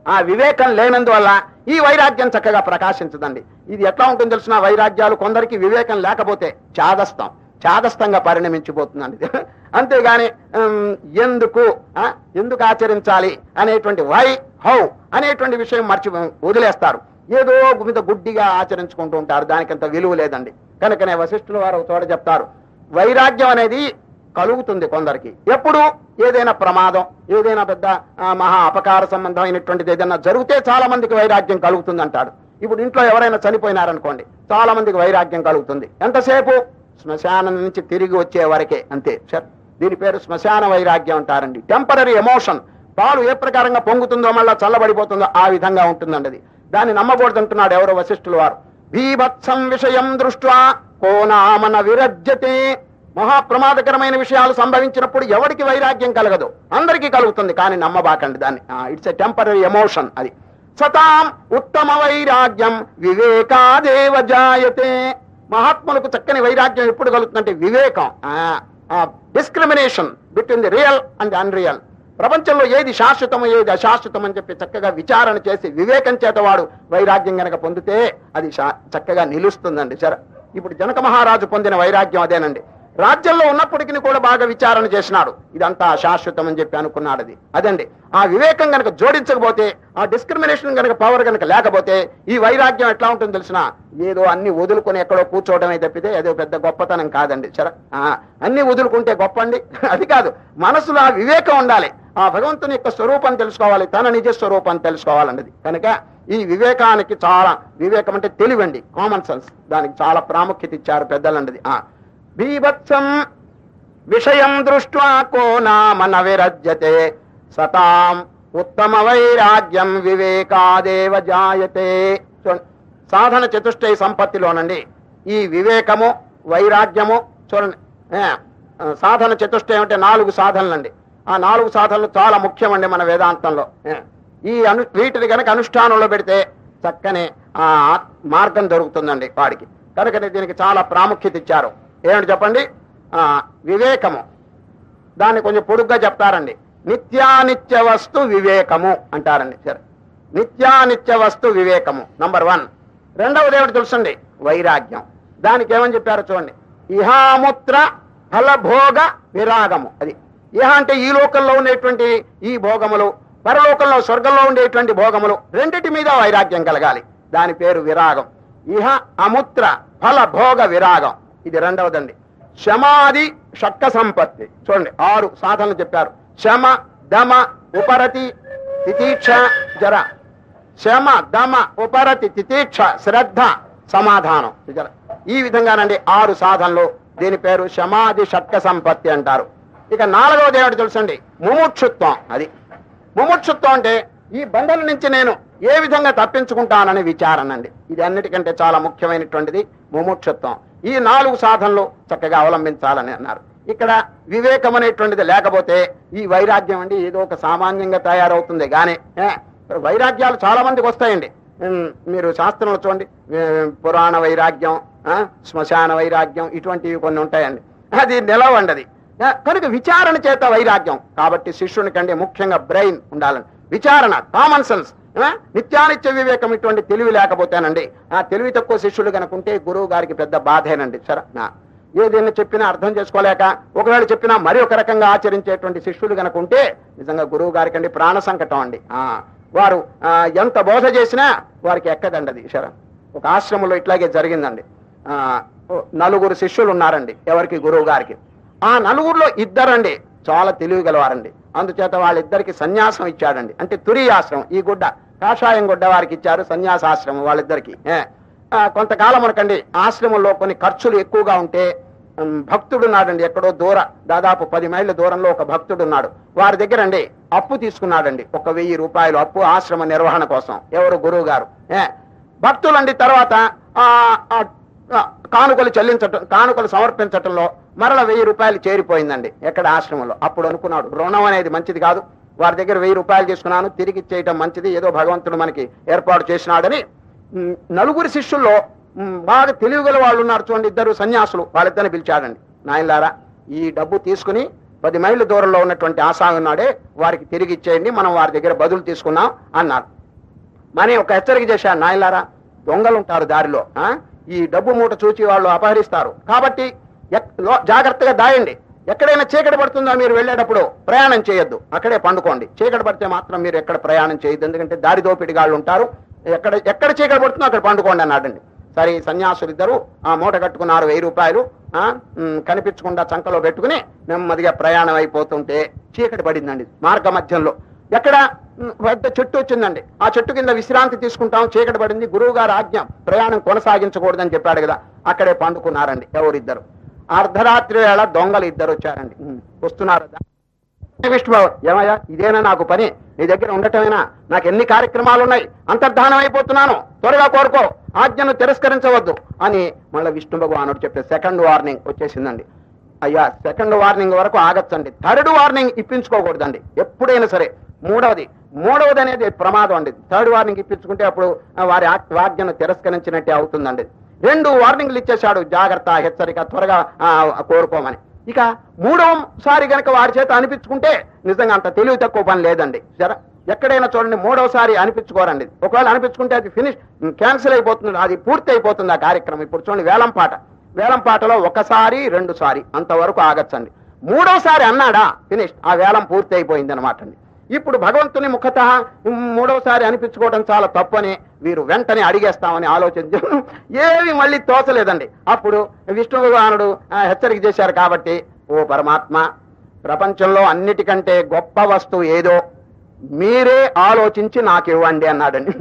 ఆ వివేకం లేనందువల్ల ఈ వైరాగ్యం చక్కగా ప్రకాశించదండి. ఇది ఎట్లా ఉంటుంది తెలిసిన వైరాగ్యాలు కొందరికి వివేకం లేకపోతే చాదస్తం. చాదస్తంగా పరిణమించిపోతుందండి. అంతేగాని ఎందుకు ఎందుకు ఆచరించాలి అనేటువంటి వై హౌ అనేటువంటి విషయం మర్చి వదిలేస్తారు. ఏదో మీద గుడ్డిగా ఆచరించుకుంటూ ఉంటారు. దానికంత విలువ లేదండి. కనుకనే వశిష్ఠుల వారు చోట చెప్తారు. వైరాగ్యం అనేది కలుగుతుంది కొందరికి. ఎప్పుడు? ఏదైనా ప్రమాదం ఏదైనా పెద్ద మహా అపకార సంబంధమైనటువంటిది ఏదైనా జరిగితే చాలా మందికి వైరాగ్యం కలుగుతుంది అంటాడు. ఇప్పుడు ఇంట్లో ఎవరైనా చనిపోయినారనుకోండి చాలా మందికి వైరాగ్యం కలుగుతుంది. ఎంతసేపు? శ్మశానం నుంచి తిరిగి వచ్చే వరకే అంతే. సర్ దీని పేరు శ్మశాన వైరాగ్యం అంటారండి. టెంపరీ ఎమోషన్ పాలు ఏ ప్రకారంగా పొంగుతుందో మళ్ళీ చల్లబడిపోతుందో ఆ విధంగా ఉంటుందండి అది దాన్ని నమ్మకూడదంటున్నాడు ఎవరో వశిష్ఠులు వారు. భీభత్సం విషయం దృష్ట్యా కోనామన విరజ్యతే. మహా ప్రమాదకరమైన విషయాలు సంభవించినప్పుడు ఎవరికి వైరాగ్యం కలగదు? అందరికీ కలుగుతుంది కానీ నమ్మబాకండి దాన్ని. ఇట్స్ ఎ టెంపరీ ఎమోషన్ అది. సతాం ఉత్తమ వైరాగ్యం వివేకాదేవ జాయతే మహాత్ములకు చక్కని వైరాగ్యం ఎప్పుడు కలుగుతుందంటే వివేకం. Discrimination between the real and unreal ప్రపంచంలో ఏది శాశ్వతం ఏది అశాశ్వతం అని చెప్పి చక్కగా విచారణ చేసి వివేకం చేత వాడు వైరాగ్యం గనక పొందితే అది శా- చక్కగా నిలుస్తుందండి. సరే ఇప్పుడు జనక మహారాజు పొందిన వైరాగ్యం అదేనండి. రాజ్యంలో ఉన్నప్పటికీ కూడా బాగా విచారణ చేసినాడు. ఇదంతా శాశ్వతం అని చెప్పి అనుకున్నాడు అది. అదండి. ఆ వివేకం గనక జోడించకపోతే ఆ డిస్క్రిమినేషన్ గనక పవర్ గనక లేకపోతే ఈ వైరాగ్యం ఎట్లా ఉంటుందో తెలిసిన ఏదో అన్ని వదులుకొని ఎక్కడో కూర్చోవడమే తప్పితే అదో పెద్ద గొప్పతనం కాదండి. సరే? అన్ని వదులుకుంటే గొప్ప అండి అది కాదు. మనసులో ఆ వివేకం ఉండాలి. ఆ భగవంతుని యొక్క స్వరూపం తెలుసుకోవాలి. తన నిజ స్వరూపాన్ని తెలుసుకోవాలన్నది. కనుక ఈ వివేకానికి చాలా వివేకం అంటే తెలివండి. కామన్ సెన్స్ దానికి చాలా ప్రాముఖ్యత ఇచ్చారు పెద్దలండది ఆ బీభత్సం విషయం దృష్ట్వా కో నామన విరజ్యతే. సతాం ఉత్తమ వైరాగ్యం వివేకాదేవ జాయతే. సాధన చతుష్టయ సంపత్తిలోనండి. ఈ వివేకము వైరాగ్యము చూడండి సాధన చతుష్టయం అంటే నాలుగు సాధనలండి. ఆ నాలుగు సాధనలు చాలా ముఖ్యమండి మన వేదాంతంలో. ఈ అను వీటిని కనుక అనుష్ఠానంలో పెడితే చక్కని ఆ మార్గం దొరుకుతుందండి వాడికి. కనుక దీనికి చాలా ప్రాముఖ్యత ఇచ్చారు. ఏమిటి చెప్పండి? వివేకము. దాన్ని కొంచెం పొడుగ్గా చెప్తారండి. నిత్యానిత్య వస్తు వివేకము అంటారండి సరే. నిత్యానిత్య వస్తు వివేకము నంబర్ వన్. రెండవది ఏమిటి తెలుసండి? వైరాగ్యం. దానికి ఏమని చెప్పారో చూడండి. ఇహాముత్ర ఫలభోగ విరాగము. అది ఇహ అంటే ఈ లోకంలో ఉండేటువంటి ఈ భోగములు పరలోకంలో స్వర్గంలో ఉండేటువంటి భోగములు రెండిటి మీద వైరాగ్యం కలగాలి. దాని పేరు విరాగం. ఇహ అముత్ర ఫల భోగ విరాగం. ఇది రెండవదండి. శమాది షట్క సంపత్తి. చూడండి ఆరు సాధనలు చెప్పారు. శమ దమ ఉపరతి తితీక్ష జర. శమ దమ ఉపరతి తితీక్ష శ్రద్ధ సమాధానం. ఈ విధంగానండి ఆరు సాధనలు. దీని పేరు శమాది షట్క సంపత్తి అంటారు. ఇక నాలుగవది ఏమిటి తెలుసండి ముముక్షుత్వం. అది. ముముక్షుత్వం అంటే ఈ బంధల నుంచి నేను ఏ విధంగా తప్పించుకుంటానని విచారణ అండి. ఇది అన్నిటికంటే చాలా ముఖ్యమైనటువంటిది ముముక్షుత్వం. ఈ నాలుగు సాధనలు చక్కగా అవలంబించాలని అన్నారు. ఇక్కడ వివేకం అనేటువంటిది లేకపోతే ఈ వైరాగ్యం అండి ఏదో ఒక సామాన్యంగా తయారవుతుంది. కానీ వైరాగ్యాలు చాలా మందికి వస్తాయండి. మీరు శాస్త్రంలో చూడండి. పురాణ వైరాగ్యం శ్మశాన వైరాగ్యం ఇటువంటివి కొన్ని ఉంటాయండి. అది నిలవండి అది కనుక విచారణ చేత వైరాగ్యం. కాబట్టి శిష్యునికంటే ముఖ్యంగా బ్రెయిన్ ఉండాలని విచారణ కామన్ సెన్స్. నిత్యానిత్య వివేకం ఇటువంటి తెలివి లేకపోతేనండి ఆ తెలివి తక్కువ శిష్యులు కనుకుంటే గురువు గారికి పెద్ద బాధేనండి. సరే నా ఏదైనా చెప్పినా అర్థం చేసుకోలేక ఒకవేళ చెప్పినా మరి ఒక రకంగా ఆచరించేటువంటి శిష్యులు కనుకుంటే నిజంగా గురువు గారికి అండి ప్రాణ సంకటం అండి. ఆ, వారు ఆ, ఎంత బోధ చేసినా వారికి ఎక్కదండది అది. ఒక ఆశ్రమంలో ఇట్లాగే జరిగిందండి. ఆ, నలుగురు శిష్యులు ఉన్నారండి ఎవరికి? గురువు గారికి. ఆ నలుగురులో ఇద్దరండి చాలా తెలివి గలవారండి. అందుచేత వాళ్ళిద్దరికి సన్యాసం ఇచ్చాడండి. అంటే తురి ఆశ్రమం ఈ గుడ్డ. కాషాయం గుడ్డ వారికి ఇచ్చారు సన్యాసాశ్రమం వాళ్ళిద్దరికి. కొంతకాలం మనకండి ఆశ్రమంలో కొన్ని ఖర్చులు ఎక్కువగా ఉంటే భక్తుడు ఉన్నాడండి ఎక్కడో దూర దాదాపు పది మైళ్ళ దూరంలో ఒక భక్తుడు ఉన్నాడు. వారి దగ్గర అండి అప్పు తీసుకున్నాడండి ఒక వెయ్యి రూపాయలు అప్పు ఆశ్రమ నిర్వహణ కోసం ఎవరు గురువు గారు భక్తులండి తర్వాత కానుకలు చెల్లించటం కానుకలు సమర్పించటంలో మరల వెయ్యి రూపాయలు చేరిపోయిందండి ఎక్కడ ఆశ్రమంలో. అప్పుడు అనుకున్నాడు రుణం అనేది మంచిది కాదు వారి దగ్గర వెయ్యి రూపాయలు తీసుకున్నాను తిరిగి ఇచ్చేయటం మంచిది ఏదో భగవంతుడు మనకి ఏర్పాటు చేసినాడని. నలుగురి నలుగురు శిష్యుల్లో బాగా తెలివిగల వాళ్ళు ఉన్నారు చూడండి ఇద్దరు సన్యాసులు వాళ్ళిద్దరిని పిలిచాడండి. నాయనలారా ఈ డబ్బు తీసుకుని పది మైళ్ళ దూరంలో ఉన్నటువంటి ఆసామి ఉన్నాడే వారికి తిరిగి ఇచ్చేయండి మనం వారి దగ్గర బదులు తీసుకున్నాం అన్నారు. మని ఒక హెచ్చరిక చేశాడు నాయలారా దొంగలు ఉంటారు దారిలో ఈ డబ్బు మూట చూచి వాళ్ళు అపహరిస్తారు. కాబట్టి జాగ్రత్తగా దాయండి. ఎక్కడైనా చీకటి పడుతుందో మీరు వెళ్ళేటప్పుడు? ప్రయాణం చేయొద్దు. అక్కడే పండుకోండి. చీకటి పడితే మాత్రం మీరు ఎక్కడ ప్రయాణం చేయొద్దు. ఎందుకంటే దారి దోపిడిగాళ్ళు ఉంటారు. ఎక్కడ ఎక్కడ చీకటి పడుతుందో అక్కడ పండుకోండి అన్నాడండి. సరే సన్యాసులు ఇద్దరు ఆ మూట కట్టుకున్నారు వెయ్యి రూపాయలు కనిపించకుండా చంకలో పెట్టుకుని నెమ్మదిగా ప్రయాణం అయిపోతుంటే చీకటి పడిందండి మార్గ మధ్యంలో. ఎక్కడ పెద్ద చెట్టు వచ్చిందండి. ఆ చెట్టు కింద విశ్రాంతి తీసుకుంటాం. చీకటి పడింది గురువు గారు ఆజ్ఞ. ప్రయాణం కొనసాగించకూడదని చెప్పాడు కదా. అక్కడే పండుకున్నారండి ఎవరిద్దరు. అర్ధరాత్రి వేళ దొంగలు ఇద్దరు వచ్చారండి. వస్తున్నారు. విష్ణుబాబు ఏమయ్యా ఇదేనా నాకు పని? నీ దగ్గర ఉండటమేనా? నాకు ఎన్ని కార్యక్రమాలు ఉన్నాయి అంతర్ధానం అయిపోతున్నాను. త్వరగా కోరుకో. ఆజ్ఞను తిరస్కరించవద్దు అని మళ్ళీ విష్ణు భగవానుడు చెప్పే సెకండ్ వార్నింగ్ వచ్చేసిందండి. అయ్యా సెకండ్ వార్నింగ్ వరకు ఆగచ్చండి. Third warning ఇప్పించుకోకూడదండి. ఎప్పుడైనా సరే. మూడవది మూడవది అనేది ప్రమాదం అండి. థర్డ్ వార్నింగ్ ఇప్పించుకుంటే అప్పుడు వారి ఆజ్ఞను తిరస్కరించినట్టే అవుతుందండి. రెండు వార్నింగ్లు ఇచ్చేశాడు. జాగ్రత్త హెచ్చరిక త్వరగా కోరుకోమని. ఇక మూడవసారి గనక వారి చేత అనిపించుకుంటే నిజంగా అంత తెలివి తక్కువ పని లేదండి. సరే ఎక్కడైనా చూడండి మూడవసారి అనిపించుకోరండి. ఒకవేళ అనిపించుకుంటే అది ఫినిష్ క్యాన్సిల్ అయిపోతుంది అది పూర్తి అయిపోతుంది ఆ కార్యక్రమం. ఇప్పుడు చూడండి వేలం పాట. వేలం పాటలో ఒకసారి రెండుసారి అంతవరకు ఆగచ్చండి. మూడోసారి అన్నాడా ఫినిష్ ఆ వేలం పూర్తి అయిపోయింది అనమాట అండి. ఇప్పుడు భగవంతుని ముఖత మూడవసారి అనిపించుకోవడం చాలా తప్పని వీరు వెంటనే అడిగేస్తామని ఆలోచించారు ఏమి మళ్ళీ తోచలేదండి. అప్పుడు విష్ణు భగవానుడు హెచ్చరిక చేశారు కాబట్టి ఓ పరమాత్మ ప్రపంచంలో అన్నిటికంటే గొప్ప వస్తువు ఏదో మీరే ఆలోచించి నాకు ఇవ్వండి అన్నాడండి.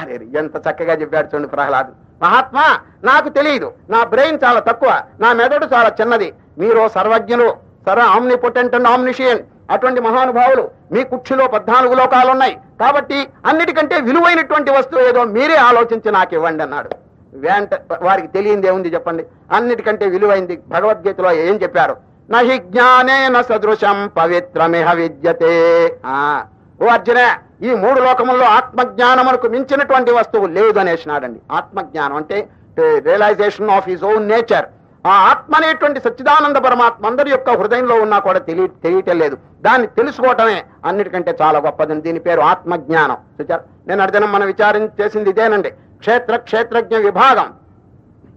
అరే ఎంత చక్కగా చెప్పాడు చూడండి ప్రహ్లాదు. మహాత్మా నాకు తెలియదు నా బ్రెయిన్ చాలా తక్కువ. నా మెదడు చాలా చిన్నది. మీరు సర్వజ్ఞులు సర్వ ఆమ్నిపొటెంట్ అండ్ ఆమ్నిషియన్ అటువంటి మహానుభావులు మీ కుక్షిలో పద్నాలుగు లోకాలు ఉన్నాయి కాబట్టి అన్నిటికంటే విలువైనటువంటి వస్తువు ఏదో మీరే ఆలోచించి నాకు ఇవ్వండి అన్నాడు. వెంట వారికి తెలియంది ఏముంది చెప్పండి. అన్నిటికంటే విలువైంది భగవద్గీతలో ఏం చెప్పారు? నహి జ్ఞానేన సదృశం పవిత్రమిహ విద్యతే. ఆ ఓ అర్జున ఈ మూడు లోకముల్లో ఆత్మజ్ఞానమునకు మించినటువంటి వస్తువు లేదు అనేసినాడండి. ఆత్మజ్ఞానం అంటే realization of his own nature. ఆ ఆత్మ అనేటువంటి సచ్చిదానంద పరమాత్మ అందరి యొక్క హృదయంలో ఉన్నా కూడా తెలియ తెలియటం లేదు. దాన్ని తెలుసుకోవటమే అన్నిటికంటే చాలా గొప్పది దీని పేరు ఆత్మజ్ఞానం. చూచారు నేను అర్జనం మనం విచారం చేసింది ఇదేనండి. క్షేత్ర క్షేత్రజ్ఞ విభాగం.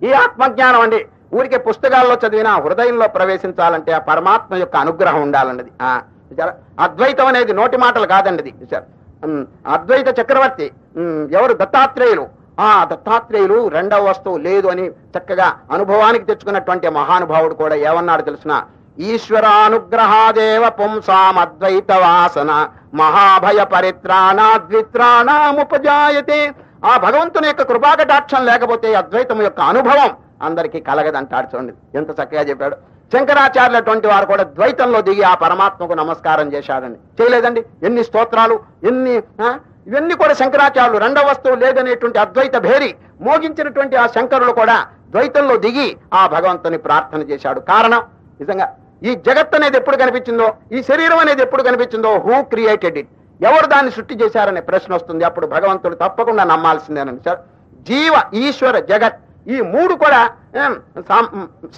ఈ ఆత్మజ్ఞానం అండి ఊరికే పుస్తకాల్లో చదివినా హృదయంలో ప్రవేశించాలంటే ఆ పరమాత్మ యొక్క అనుగ్రహం ఉండాలన్నది. ఆ, అద్వైతం అనేది నోటి మాటలు కాదండి ఇది అద్వైత చక్రవర్తి ఎవరు దత్తాత్రేయులు ఆ దత్తాత్రేయులు రెండవ వస్తువు లేదు అని చక్కగా అనుభవానికి తెచ్చుకున్నటువంటి మహానుభావుడు కూడా ఏమన్నాడు తెలుసిన? ఈశ్వరానుగ్రహాదేవ పుంసామద్వైత వాసన మహాభయ పరిత్రాణాద్విత్రాణముపజాయతే ఆ భగవంతుని యొక్క కృపాకటాక్షం లేకపోతే అద్వైతం యొక్క అనుభవం అందరికీ కలగదంటాడు చూడండి. ఎంత చక్కగా చెప్పాడు. శంకరాచార్యులటువంటి వారు కూడా ద్వైతంలో దిగి ఆ పరమాత్మకు నమస్కారం చేశాడండి చేయలేదండి. ఎన్ని స్తోత్రాలు ఎన్ని ఇవన్నీ కూడా శంకరాచార్యులు రెండవ వస్తువు లేదనేటువంటి అద్వైత భేరి మోగించినటువంటి ఆ శంకరులు కూడా ద్వైతంలో దిగి ఆ భగవంతుని ప్రార్థన చేశాడు. కారణం నిజంగా ఈ జగత్ అనేది ఎప్పుడు కనిపించిందో ఈ శరీరం అనేది ఎప్పుడు కనిపించిందో హూ క్రియేటెడ్ ఇట్ ఎవరు దాన్ని సృష్టి చేశారనే ప్రశ్న వస్తుంది. అప్పుడు భగవంతుడు తప్పకుండా నమ్మాల్సిందేనని. సార్ జీవ ఈశ్వర జగత్ ఈ మూడు కూడా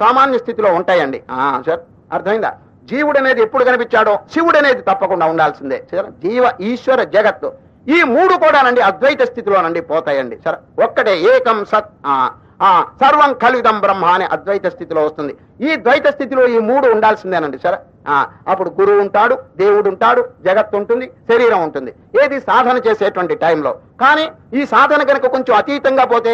సామాన్య స్థితిలో ఉంటాయండి. ఆ, సార్ అర్థమైందా? జీవుడు అనేది ఎప్పుడు కనిపించాడో శివుడు అనేది తప్పకుండా ఉండాల్సిందే. సార్ జీవ ఈశ్వర జగత్తు ఈ మూడు కూడానండి అద్వైత స్థితిలోనండి పోతాయండి. సరే ఒక్కటే ఏకం సత్ ఆ, ఆ సర్వం కలివిదం బ్రహ్మ అనే అద్వైత స్థితిలో వస్తుంది. ఈ ద్వైత స్థితిలో ఈ మూడు ఉండాల్సిందేనండి. సరే ఆ, అప్పుడు గురువు ఉంటాడు దేవుడు ఉంటాడు జగత్తు ఉంటుంది శరీరం ఉంటుంది. ఏది సాధన చేసేటువంటి టైంలో. కానీ ఈ సాధన కనుక కొంచెం అతీతంగా పోతే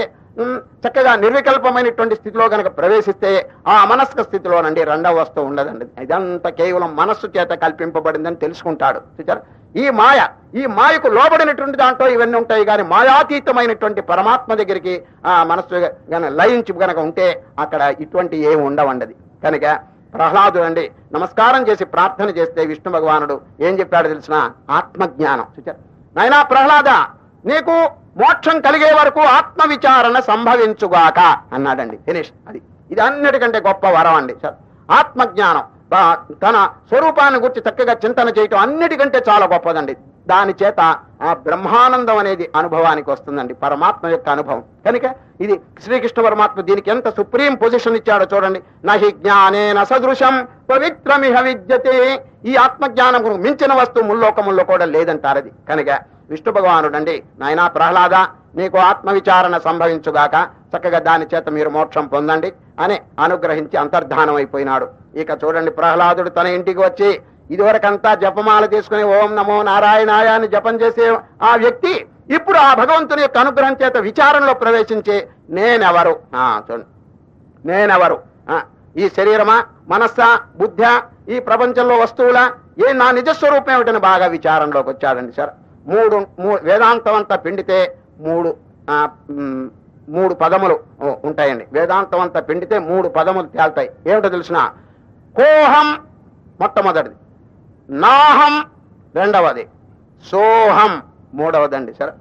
చక్కగా నిర్వికల్పమైనటువంటి స్థితిలో కనుక ప్రవేశిస్తే ఆ మనస్క స్థితిలోనండి రెండవ వస్తువు ఉండదండి. ఇదంతా కేవలం మనస్సు చేత కల్పింపబడిందని తెలుసుకుంటాడు. చూచారు ఈ మాయ ఈ మాయకు లోబడినటువంటి దాంట్లో ఇవన్నీ ఉంటాయి కానీ మాయాతీతమైనటువంటి పరమాత్మ దగ్గరికి ఆ మనస్సు గన లయించి గనక ఉంటే అక్కడ ఇటువంటి ఏమి ఉండవండది. కనుక ప్రహ్లాదు అండి నమస్కారం చేసి ప్రార్థన చేస్తే విష్ణు భగవానుడు ఏం చెప్పాడు తెలిసిన? ఆత్మజ్ఞానం. చూచారు నాయనా ప్రహ్లాద నీకు మోక్షం కలిగే వరకు ఆత్మవిచారణ సంభవించుగాక అన్నాడండి. దినేష్ అది ఇది అన్నిటికంటే గొప్ప వరం అండి. ఆత్మజ్ఞానం తన స్వరూపాన్ని గురించి చక్కగా చింతన చేయటం అన్నిటికంటే చాలా గొప్పదండి. దాని చేత ఆ బ్రహ్మానందం అనేది అనుభవానికి వస్తుందండి. పరమాత్మ యొక్క అనుభవం. కనుక ఇది శ్రీకృష్ణ పరమాత్మ దీనికి ఎంత సుప్రీం పొజిషన్ ఇచ్చాడో చూడండి. నహి జ్ఞానేన సదృశం పవిత్రమిహ విద్యతే. ఈ ఆత్మజ్ఞానం మించిన వస్తువు ముల్లోకముల్లో కూడా లేదంటారు అది. కనుక విష్ణు భగవానుడండి నాయనా ప్రహ్లాద నీకు ఆత్మవిచారణ సంభవించుగాక చక్కగా దాని చేత మీరు మోక్షం పొందండి అని అనుగ్రహించి అంతర్ధానం అయిపోయినాడు ఇక చూడండి ప్రహ్లాదుడు తన ఇంటికి వచ్చి ఇదివరకంతా జపమాల తీసుకుని ఓం నమో నారాయణాయ అని జపం చేసే ఆ వ్యక్తి ఇప్పుడు ఆ భగవంతుని యొక్క అనుగ్రహం చేత విచారణలో ప్రవేశించి నేనెవరు? ఆ, చూడండి. నేనెవరు? ఆ, ఈ శరీరమా మనస్స బుద్ధ ఈ ప్రపంచంలో వస్తువుల? ఏ నా నిజస్వరూపం ఏమిటని బాగా విచారంలోకి వచ్చాడండి సార్. మూడు వేదాంతం అంతా పిండితే మూడు మూడు పదములు ఉంటాయండి. వేదాంతం అంతా పిండితే మూడు పదములు తేల్తాయి. ఏమిటో తెలిసిన? కోహం మొట్టమొదటిది. నాహం రెండవది. సోహం మూడవదండి సరే.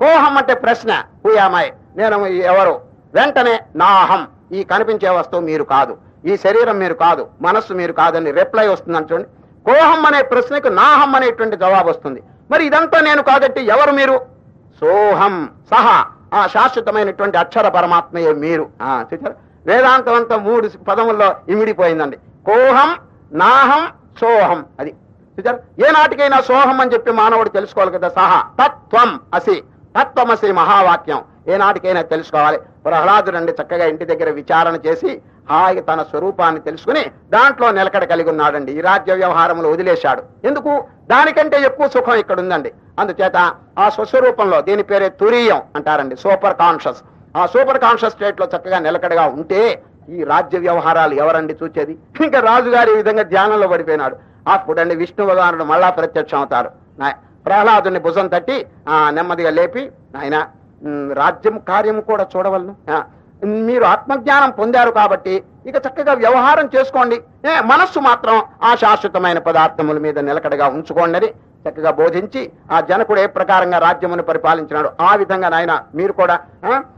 కోహం అంటే ప్రశ్న. హుయామాయ్ నేను ఎవరు? వెంటనే నాహం. ఈ కనిపించే వస్తువు మీరు కాదు. ఈ శరీరం మీరు కాదు. మనస్సు మీరు కాదని రిప్లై వస్తుందని చూడండి. కోహం అనే ప్రశ్నకు నాహం అనేటువంటి జవాబు వస్తుంది. మరి ఇదంతా నేను కాబట్టి ఎవరు మీరు? సోహం సహా ఆ శాశ్వతమైనటువంటి అక్షర పరమాత్మయే మీరు. ఆ వేదాంతం అంతా మూడు పదముల్లో ఇమిడిపోయిందండి. కోహం నాహం సోహం అది. చూచారు ఏ నాటికైనా సోహం అని చెప్పి మానవుడు తెలుసుకోవాలి కదా సహా తత్వం అసి తత్వమసి మహావాక్యం. ఏ నాటికైనా తెలుసుకోవాలి. ప్రహ్లాదుడండి చక్కగా ఇంటి దగ్గర విచారణ చేసి హాయి తన స్వరూపాన్ని తెలుసుకుని దాంట్లో నిలకడ కలిగి ఉన్నాడండి. ఈ రాజ్య వ్యవహారములు వదిలేశాడు. ఎందుకు? దానికంటే ఎక్కువ సుఖం ఇక్కడ ఉందండి అందుచేత ఆ స్వస్వరూపంలో దీని పేరే తురీయం అంటారండి. Super conscious. ఆ సూపర్ కాన్షియస్ స్టేట్లో చక్కగా నిలకడగా ఉంటే ఈ రాజ్య వ్యవహారాలు ఎవరండి చూచేది? ఇంకా రాజుగారు ఈ విధంగా ధ్యానంలో పడిపోయినాడు. అప్పుడండి విష్ణు భగవానుడు మళ్ళా ప్రత్యక్షం అవుతారు. ప్రహ్లాదుని భుజం తట్టి ఆ నెమ్మదిగా లేపి ఆయన రాజ్యం కార్యము కూడా చూడవలను. మీరు ఆత్మజ్ఞానం పొందారు కాబట్టి ఇక చక్కగా వ్యవహారం చేసుకోండి. ఏ, మనస్సు మాత్రం ఆ శాశ్వతమైన పదార్థముల మీద నిలకడగా ఉంచుకోండి అని చక్కగా బోధించి ఆ జనకుడు ఏ ప్రకారంగా రాజ్యమును పరిపాలించినాడు ఆ విధంగా నాయన మీరు కూడా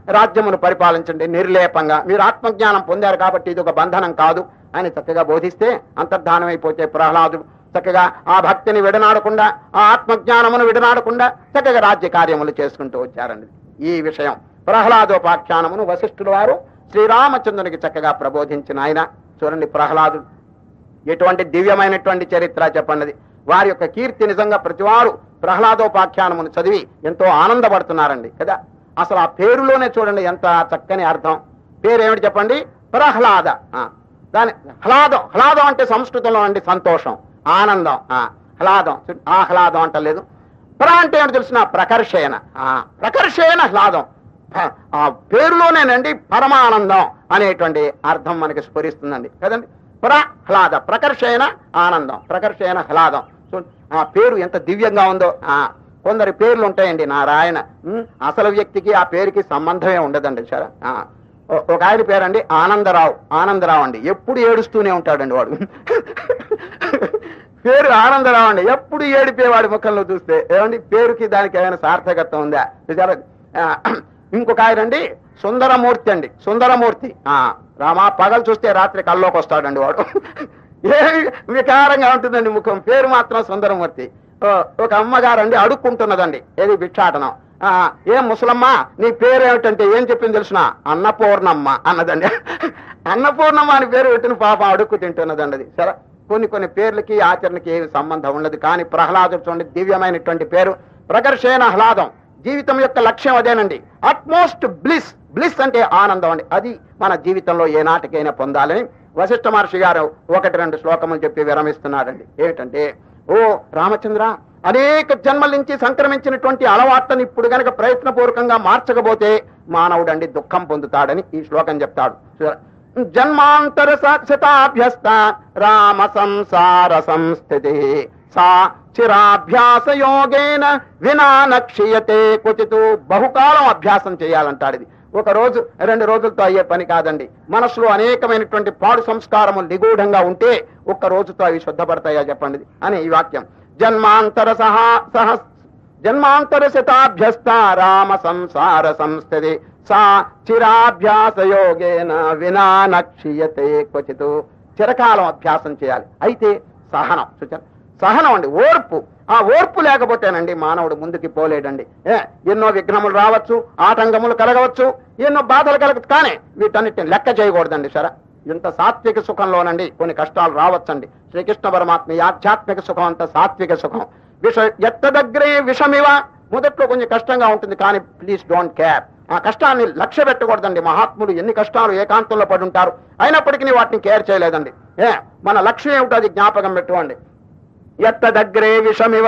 రాజ్యమును పరిపాలించండి నిర్లేపంగా. మీరు ఆత్మజ్ఞానం పొందారు కాబట్టి ఇది ఒక బంధనం కాదు అని చక్కగా బోధిస్తే అంతర్ధానం అయిపోతే ప్రహ్లాదు చక్కగా ఆ భక్తిని విడనాడకుండా ఆ ఆత్మజ్ఞానమును విడనాడకుండా చక్కగా రాజ్య కార్యములు చేసుకుంటూ వచ్చారండి. ఈ విషయం ప్రహ్లాదోపాఖ్యానమును వశిష్ఠుల వారు శ్రీరామచంద్రునికి చక్కగా ప్రబోధించిన ఆయన. చూడండి ప్రహ్లాదుడు ఎటువంటి దివ్యమైనటువంటి చరిత్ర చెప్పండి. వారి యొక్క కీర్తి నిజంగా ప్రతివారు ప్రహ్లాదోపాఖ్యానమును చదివి ఎంతో ఆనందపడుతున్నారండి కదా? అసలు ఆ పేరులోనే చూడండి ఎంత చక్కని అర్థం. పేరు ఏమిటి చెప్పండి? ప్రహ్లాద. ఆ, దాని హ్లాదం హ్లాదం అంటే సంస్కృతంలో అండి సంతోషం ఆనందం. ఆ, హ్లాదం ఆహ్లాదం అంటలేదు. ప్ర అంటే ఏమిటి తెలిసిన? ప్రకర్షేణ. ఆ, ప్రకర్షేణ హ్లాదం. ఆ పేరులోనేనండి పరమానందం అనేటువంటి అర్థం మనకి స్ఫురిస్తుందండి. కదండి? ప్రహ్లాద ప్రకర్షైన ఆనందం. ప్రకర్షైన హ్లాదం. ఆ పేరు ఎంత దివ్యంగా ఉందో. ఆ కొందరి పేర్లు ఉంటాయండి నారాయణ. ఉమ్, అసలు వ్యక్తికి ఆ పేరుకి సంబంధమే ఉండదండి సరే. ఒక ఆయన పేరండి ఆనందరావు. ఆనందరావు అండి. ఎప్పుడు ఏడుస్తూనే ఉంటాడండి వాడు. పేరు ఆనందరావు అండి. ఎప్పుడు ఏడిపోయేవాడి ముఖంలో చూస్తే. ఏమండి? పేరుకి దానికి ఏమైనా సార్థకత్వం ఉందా? ఇంకొక ఆయన అండి సుందరమూర్తి అండి. సుందరమూర్తి. ఆ రామా పగలు చూస్తే రాత్రి కల్లోకి వస్తాడండి వాడు. ఏ వికారంగా ఉంటుందండి ముఖం. పేరు మాత్రం సుందరమూర్తి. ఓ, ఒక అమ్మగారు అండి అడుక్కుంటున్నదండి. ఏది భిక్షాటనం. ఏం ముసలమ్మ నీ పేరు ఏమిటంటే ఏం చెప్పింది తెలిసిన? అన్నపూర్ణమ్మ అన్నదండి. అన్నపూర్ణమ్మ అని పేరు పెట్టిన పాప అడుక్కు తింటున్నదండి అది. సరే కొన్ని కొన్ని పేర్లకి ఆచరణకి ఏమి సంబంధం ఉండదు. కానీ ప్రహ్లాదం చూడండి దివ్యమైనటువంటి పేరు. ప్రకర్షేణ ఆహ్లాదం జీవితం యొక్క లక్ష్యం అదేనండి. అట్మోస్ట్ బ్లిస్ బ్లిస్ అంటే ఆనందం అండి. అది మన జీవితంలో ఏ నాటికైనా పొందాలని వశిష్ఠ మహర్షి గారు ఒకటి రెండు శ్లోకములు చెప్పి విరమిస్తున్నాడండి. ఏమిటంటే ఓ రామచంద్ర అనేక జన్మల నుంచి సంక్రమించినటువంటి అలవాట్లను ఇప్పుడు గనక ప్రయత్నపూర్వకంగా మార్చకపోతే మానవుడండి దుఃఖం పొందుతాడని ఈ శ్లోకం చెప్తాడు. జన్మాంతర శతాభ్యస్త రామ సంసార సంస్థితి. సా చిరాభ్యాస యోగేన వినా నక్షీయతే క్వచితు బహుకాలం అభ్యాసం చేయాలంటాడు ఇది. ఒక రోజు రెండు రోజులతో అయ్యే పని కాదండి. మనసులో అనేకమైనటువంటి పాడు సంస్కారము నిగూఢంగా ఉంటే ఒక్క రోజుతో అవి శుద్ధపడతాయా చెప్పండి అని ఈ వాక్యం. జన్మాంతర సహా సహ జన్మాంతర శతాభ్యస్త రామ సంసార సంస్థది సా చిరాభ్యాస యోగేన వినా నక్షీయతే క్వచితు చిరకాలం అభ్యాసం చేయాలి. అయితే సహనం చూచారు సహనం అండి ఓర్పు. ఆ ఓర్పు లేకపోతేనండి మానవుడు ముందుకి పోలేడండి. ఏ ఎన్నో విఘ్నములు రావచ్చు ఆటంకములు కలగవచ్చు ఎన్నో బాధలు కలగచ్చు కానీ వీటన్నిటిని లెక్క చేయకూడదండి సరే. ఇంత సాత్విక సుఖంలోనండి కొన్ని కష్టాలు రావచ్చండి. శ్రీకృష్ణ పరమాత్మ ఆధ్యాత్మిక సుఖం అంత సాత్విక సుఖం. విష ఎత్త దగ్గరే విషమివ. మొదట్లో కొంచెం కష్టంగా ఉంటుంది కానీ ప్లీజ్ డోంట్ కేర్ ఆ కష్టాన్ని లక్ష్య పెట్టకూడదండి. మహాత్ములు ఎన్ని కష్టాలు ఏకాంతంలో పడి ఉంటారు. అయినప్పటికీ వాటిని కేర్ చేయలేదండి. ఏ మన లక్ష్యం ఏమిటో అది జ్ఞాపకం పెట్టుకోండి. ఎత్త దగ్గరే విషమివ.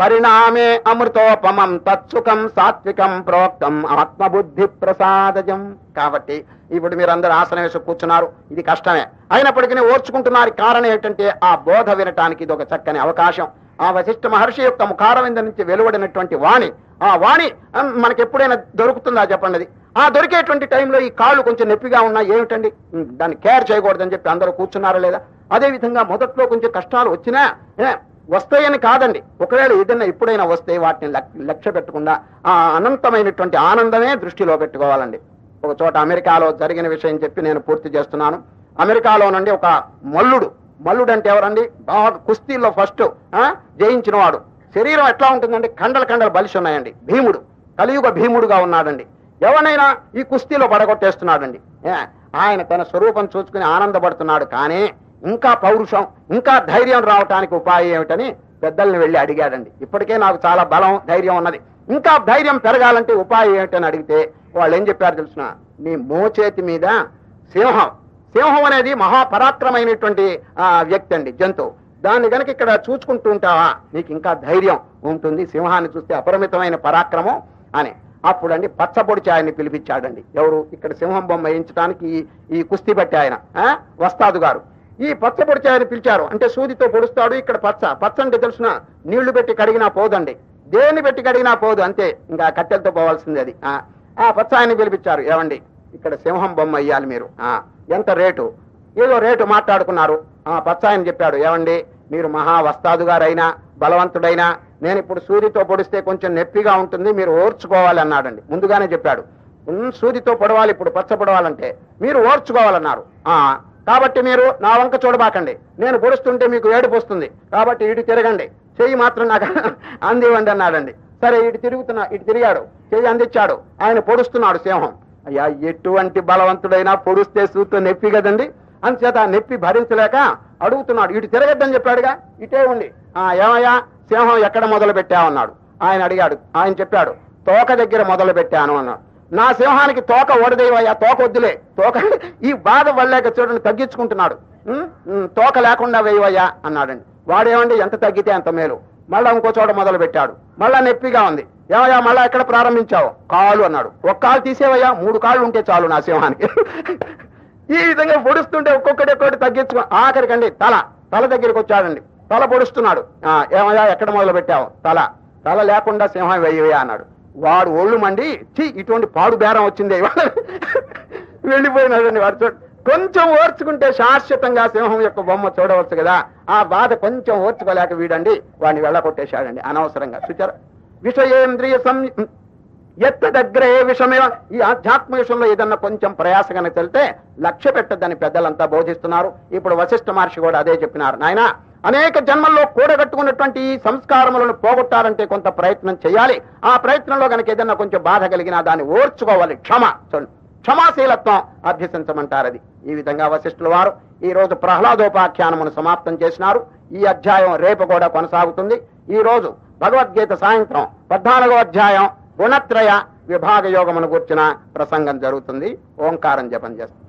పరిణామే అమృతోపమం తత్సుఖం సాత్వికం ప్రోక్తం ఆత్మబుద్ధి ప్రసాదజం. కాబట్టి ఇప్పుడు మీరందరూ ఆసనం వేసి కూర్చున్నారు. ఇది కష్టమే. అయినప్పటికీ ఓర్చుకుంటున్నారు. కారణం ఏంటంటే ఆ బోధ వినటానికి ఇది ఒక చక్కని అవకాశం. ఆ వశిష్ఠ మహర్షి యొక్క ముఖారవింద నుంచి వెలువడినటువంటి వాణి. ఆ వాణి మనకి ఎప్పుడైనా దొరుకుతుందా చెప్పండి ఆ దొరికేటువంటి టైంలో ఈ కాళ్ళు కొంచెం నొప్పిగా ఉన్నా ఏమిటండి? దాన్ని కేర్ చేయకూడదని చెప్పి అందరూ కూర్చున్నారా లేదా? అదే విధంగా మొదట్లో కొంచెం కష్టాలు వచ్చినా వస్తాయని కాదండి. ఒకవేళ ఏదైనా ఎప్పుడైనా వస్తే వాటిని లక్ష్య పెట్టకుండా ఆ అనంతమైనటువంటి ఆనందమే దృష్టిలో పెట్టుకోవాలండి. ఒక చోట అమెరికాలో జరిగిన విషయం చెప్పి నేను పూర్తి చేస్తున్నాను. అమెరికాలో నుండి ఒక మల్లుడు మల్లుడు అంటే ఎవరండి? బాగా కుస్తీల్లో ఫస్ట్ జయించిన వాడు. శరీరం ఎట్లా ఉంటుందండి? కండల కండలు బలిసి ఉన్నాయండి. భీముడు కలియుగ భీముడుగా ఉన్నాడండి. ఎవరైనా ఈ కుస్తీలో పడగొట్టేస్తున్నాడండి. ఆయన తన స్వరూపం చూసుకుని ఆనందపడుతున్నాడు. కానీ ఇంకా పౌరుషం ఇంకా ధైర్యం రావటానికి ఉపాయం ఏమిటని పెద్దల్ని వెళ్ళి అడిగాడండి. ఇప్పటికే నాకు చాలా బలం ధైర్యం ఉన్నది. ఇంకా ధైర్యం పెరగాలంటే ఉపాయం ఏమిటని అడిగితే వాళ్ళు ఏం చెప్పారు తెలుసిన? నీ మోచేతి మీద సింహం. సింహం అనేది మహాపరాక్రమైనటువంటి వ్యక్తి అండి జంతువు. దాన్ని గనక ఇక్కడ చూసుకుంటూ ఉంటావా? నీకు ఇంకా ధైర్యం ఉంటుంది. సింహాన్ని చూస్తే అపరిమితమైన పరాక్రమం అని. అప్పుడండి పచ్చబొడి ఆయన్ని పిలిపించాడండి. ఎవరు? ఇక్కడ సింహం బొమ్మ వేయించడానికి ఈ- కుస్తీ బట్టి ఆయన వస్తాదు గారు. ఈ పచ్చ పొడిచాయని పిలిచారు. అంటే సూదితో పొడుస్తాడు ఇక్కడ పచ్చ. పచ్చ అంటే తెలుసిన నీళ్ళు పెట్టి కడిగినా పోదండి. దేన్ని పెట్టి కడిగినా పోదు అంతే. ఇంకా కట్టెలతో పోవాల్సింది అది. ఆ, పచ్చ ఆయన పిలిపించారు. ఏమండి ఇక్కడ సింహం బొమ్మ ఇయ్యాలి మీరు. ఆ, ఎంత రేటు? ఏదో రేటు మాట్లాడుకున్నారు. ఆ పచ్చ ఆయన చెప్పాడు. ఏమండి మీరు మహా వస్తాదు గారైనా బలవంతుడైనా నేను ఇప్పుడు సూదితో పొడిస్తే కొంచెం నొప్పిగా ఉంటుంది మీరు ఓర్చుకోవాలి అన్నాడండి. ముందుగానే చెప్పాడు. సూదితో పొడవాలి ఇప్పుడు పచ్చ పొడవాలంటే మీరు ఓర్చుకోవాలన్నారు. ఆ కాబట్టి మీరు నా వంక చూడబాకండి. నేను పొడుస్తుంటే మీకు ఏడుపు వస్తుంది. కాబట్టి ఇటు తిరగండి. చెయ్యి మాత్రం నాకు అందివ్వండి అన్నాడండి. సరే ఇటు తిరుగుతున్నా ఇటు తిరిగాడు. చెయ్యి అందించాడు. ఆయన పొడుస్తున్నాడు సింహం. అయ్యా ఎటువంటి బలవంతుడైనా పొడుస్తే సూతో నొప్పి కదండి. అంచేత ఆ నొప్పి భరించలేక అడుగుతున్నాడు ఇటు తిరగద్దని చెప్పాడుగా? ఇటే ఉండి. ఆ ఏమయ్యా? సింహం ఎక్కడ మొదలు పెట్టావన్నాడు ఆయన అడిగాడు. ఆయన చెప్పాడు తోక దగ్గర మొదలు పెట్టాను అన్నాడు. నా సింహానికి తోక ఓడదేవయ్యా తోక వద్దులే. తోక ఈ బాధ వల్లేక చూడండి తగ్గించుకుంటున్నాడు. తోక లేకుండా వేయవయ్యా అన్నాడండి. వాడేమండి ఎంత తగ్గితే అంత మేలు. మళ్ళా ఇంకో చోట మొదలు పెట్టాడు మళ్ళా నొప్పిగా ఉంది. ఏమయ్యా మళ్ళా ఎక్కడ ప్రారంభించావు? కాలు అన్నాడు. ఒక కాలు తీసేవయ్యా మూడు కాళ్ళు ఉంటే చాలు నా సింహానికి. ఈ విధంగా పొడుస్తుంటే ఒక్కొక్కటి ఒక్కొక్కటి తగ్గించుకో ఆఖరికండి తల. తల దగ్గరికి వచ్చాడండి. తల పొడుస్తున్నాడు. ఆ, ఏమయ్యా ఎక్కడ మొదలు పెట్టావు తల. తల లేకుండా సింహం వేయవయ్యా అన్నాడు. వాడు ఒళ్ళు మండి ఛీ ఇటువంటి పాడు బేరం వచ్చిందే వెళ్ళిపోయినాడండి వాడు చూడ. కొంచెం ఓర్చుకుంటే శాశ్వతంగా సింహం యొక్క బొమ్మ చూడవచ్చు కదా. ఆ బాధ కొంచెం ఓర్చుకోలేక వీడండి వాడిని వెళ్ళగొట్టేశాడండి అనవసరంగా. సుచర విషయేంద్రియ సం ఎత్త దగ్గరే విషమే. ఈ ఆధ్యాత్మ విషయంలో ఏదన్నా కొంచెం ప్రయాస కనుక తెలితే లక్ష్య పెట్టద్దని పెద్దలంతా బోధిస్తున్నారు. ఇప్పుడు వశిష్ఠ మహర్షి కూడా అదే చెప్పినారు. నాయనా అనేక జన్మల్లో కూడగట్టుకున్నటువంటి ఈ సంస్కారములను పోగొట్టాలంటే కొంత ప్రయత్నం చేయాలి. ఆ ప్రయత్నంలో కనుక ఏదన్నా కొంచెం బాధ కలిగినా దాన్ని ఓర్చుకోవాలి. క్షమ. చూడండి క్షమాశీలత్వం అభ్యసించమంటారు అది ఈ విధంగా వశిష్ఠుల వారు ఈ రోజు ప్రహ్లాదోపాఖ్యానమును సమాప్తం చేసినారు. ఈ అధ్యాయం రేపు కూడా కొనసాగుతుంది. ఈ రోజు భగవద్గీత సాయంత్రం పద్నాలుగో అధ్యాయం గుణత్రయ విభాగ యోగమును కూర్చిన ప్రసంగం జరుగుతుంది. ఓంకారం జపం చేస్తుంది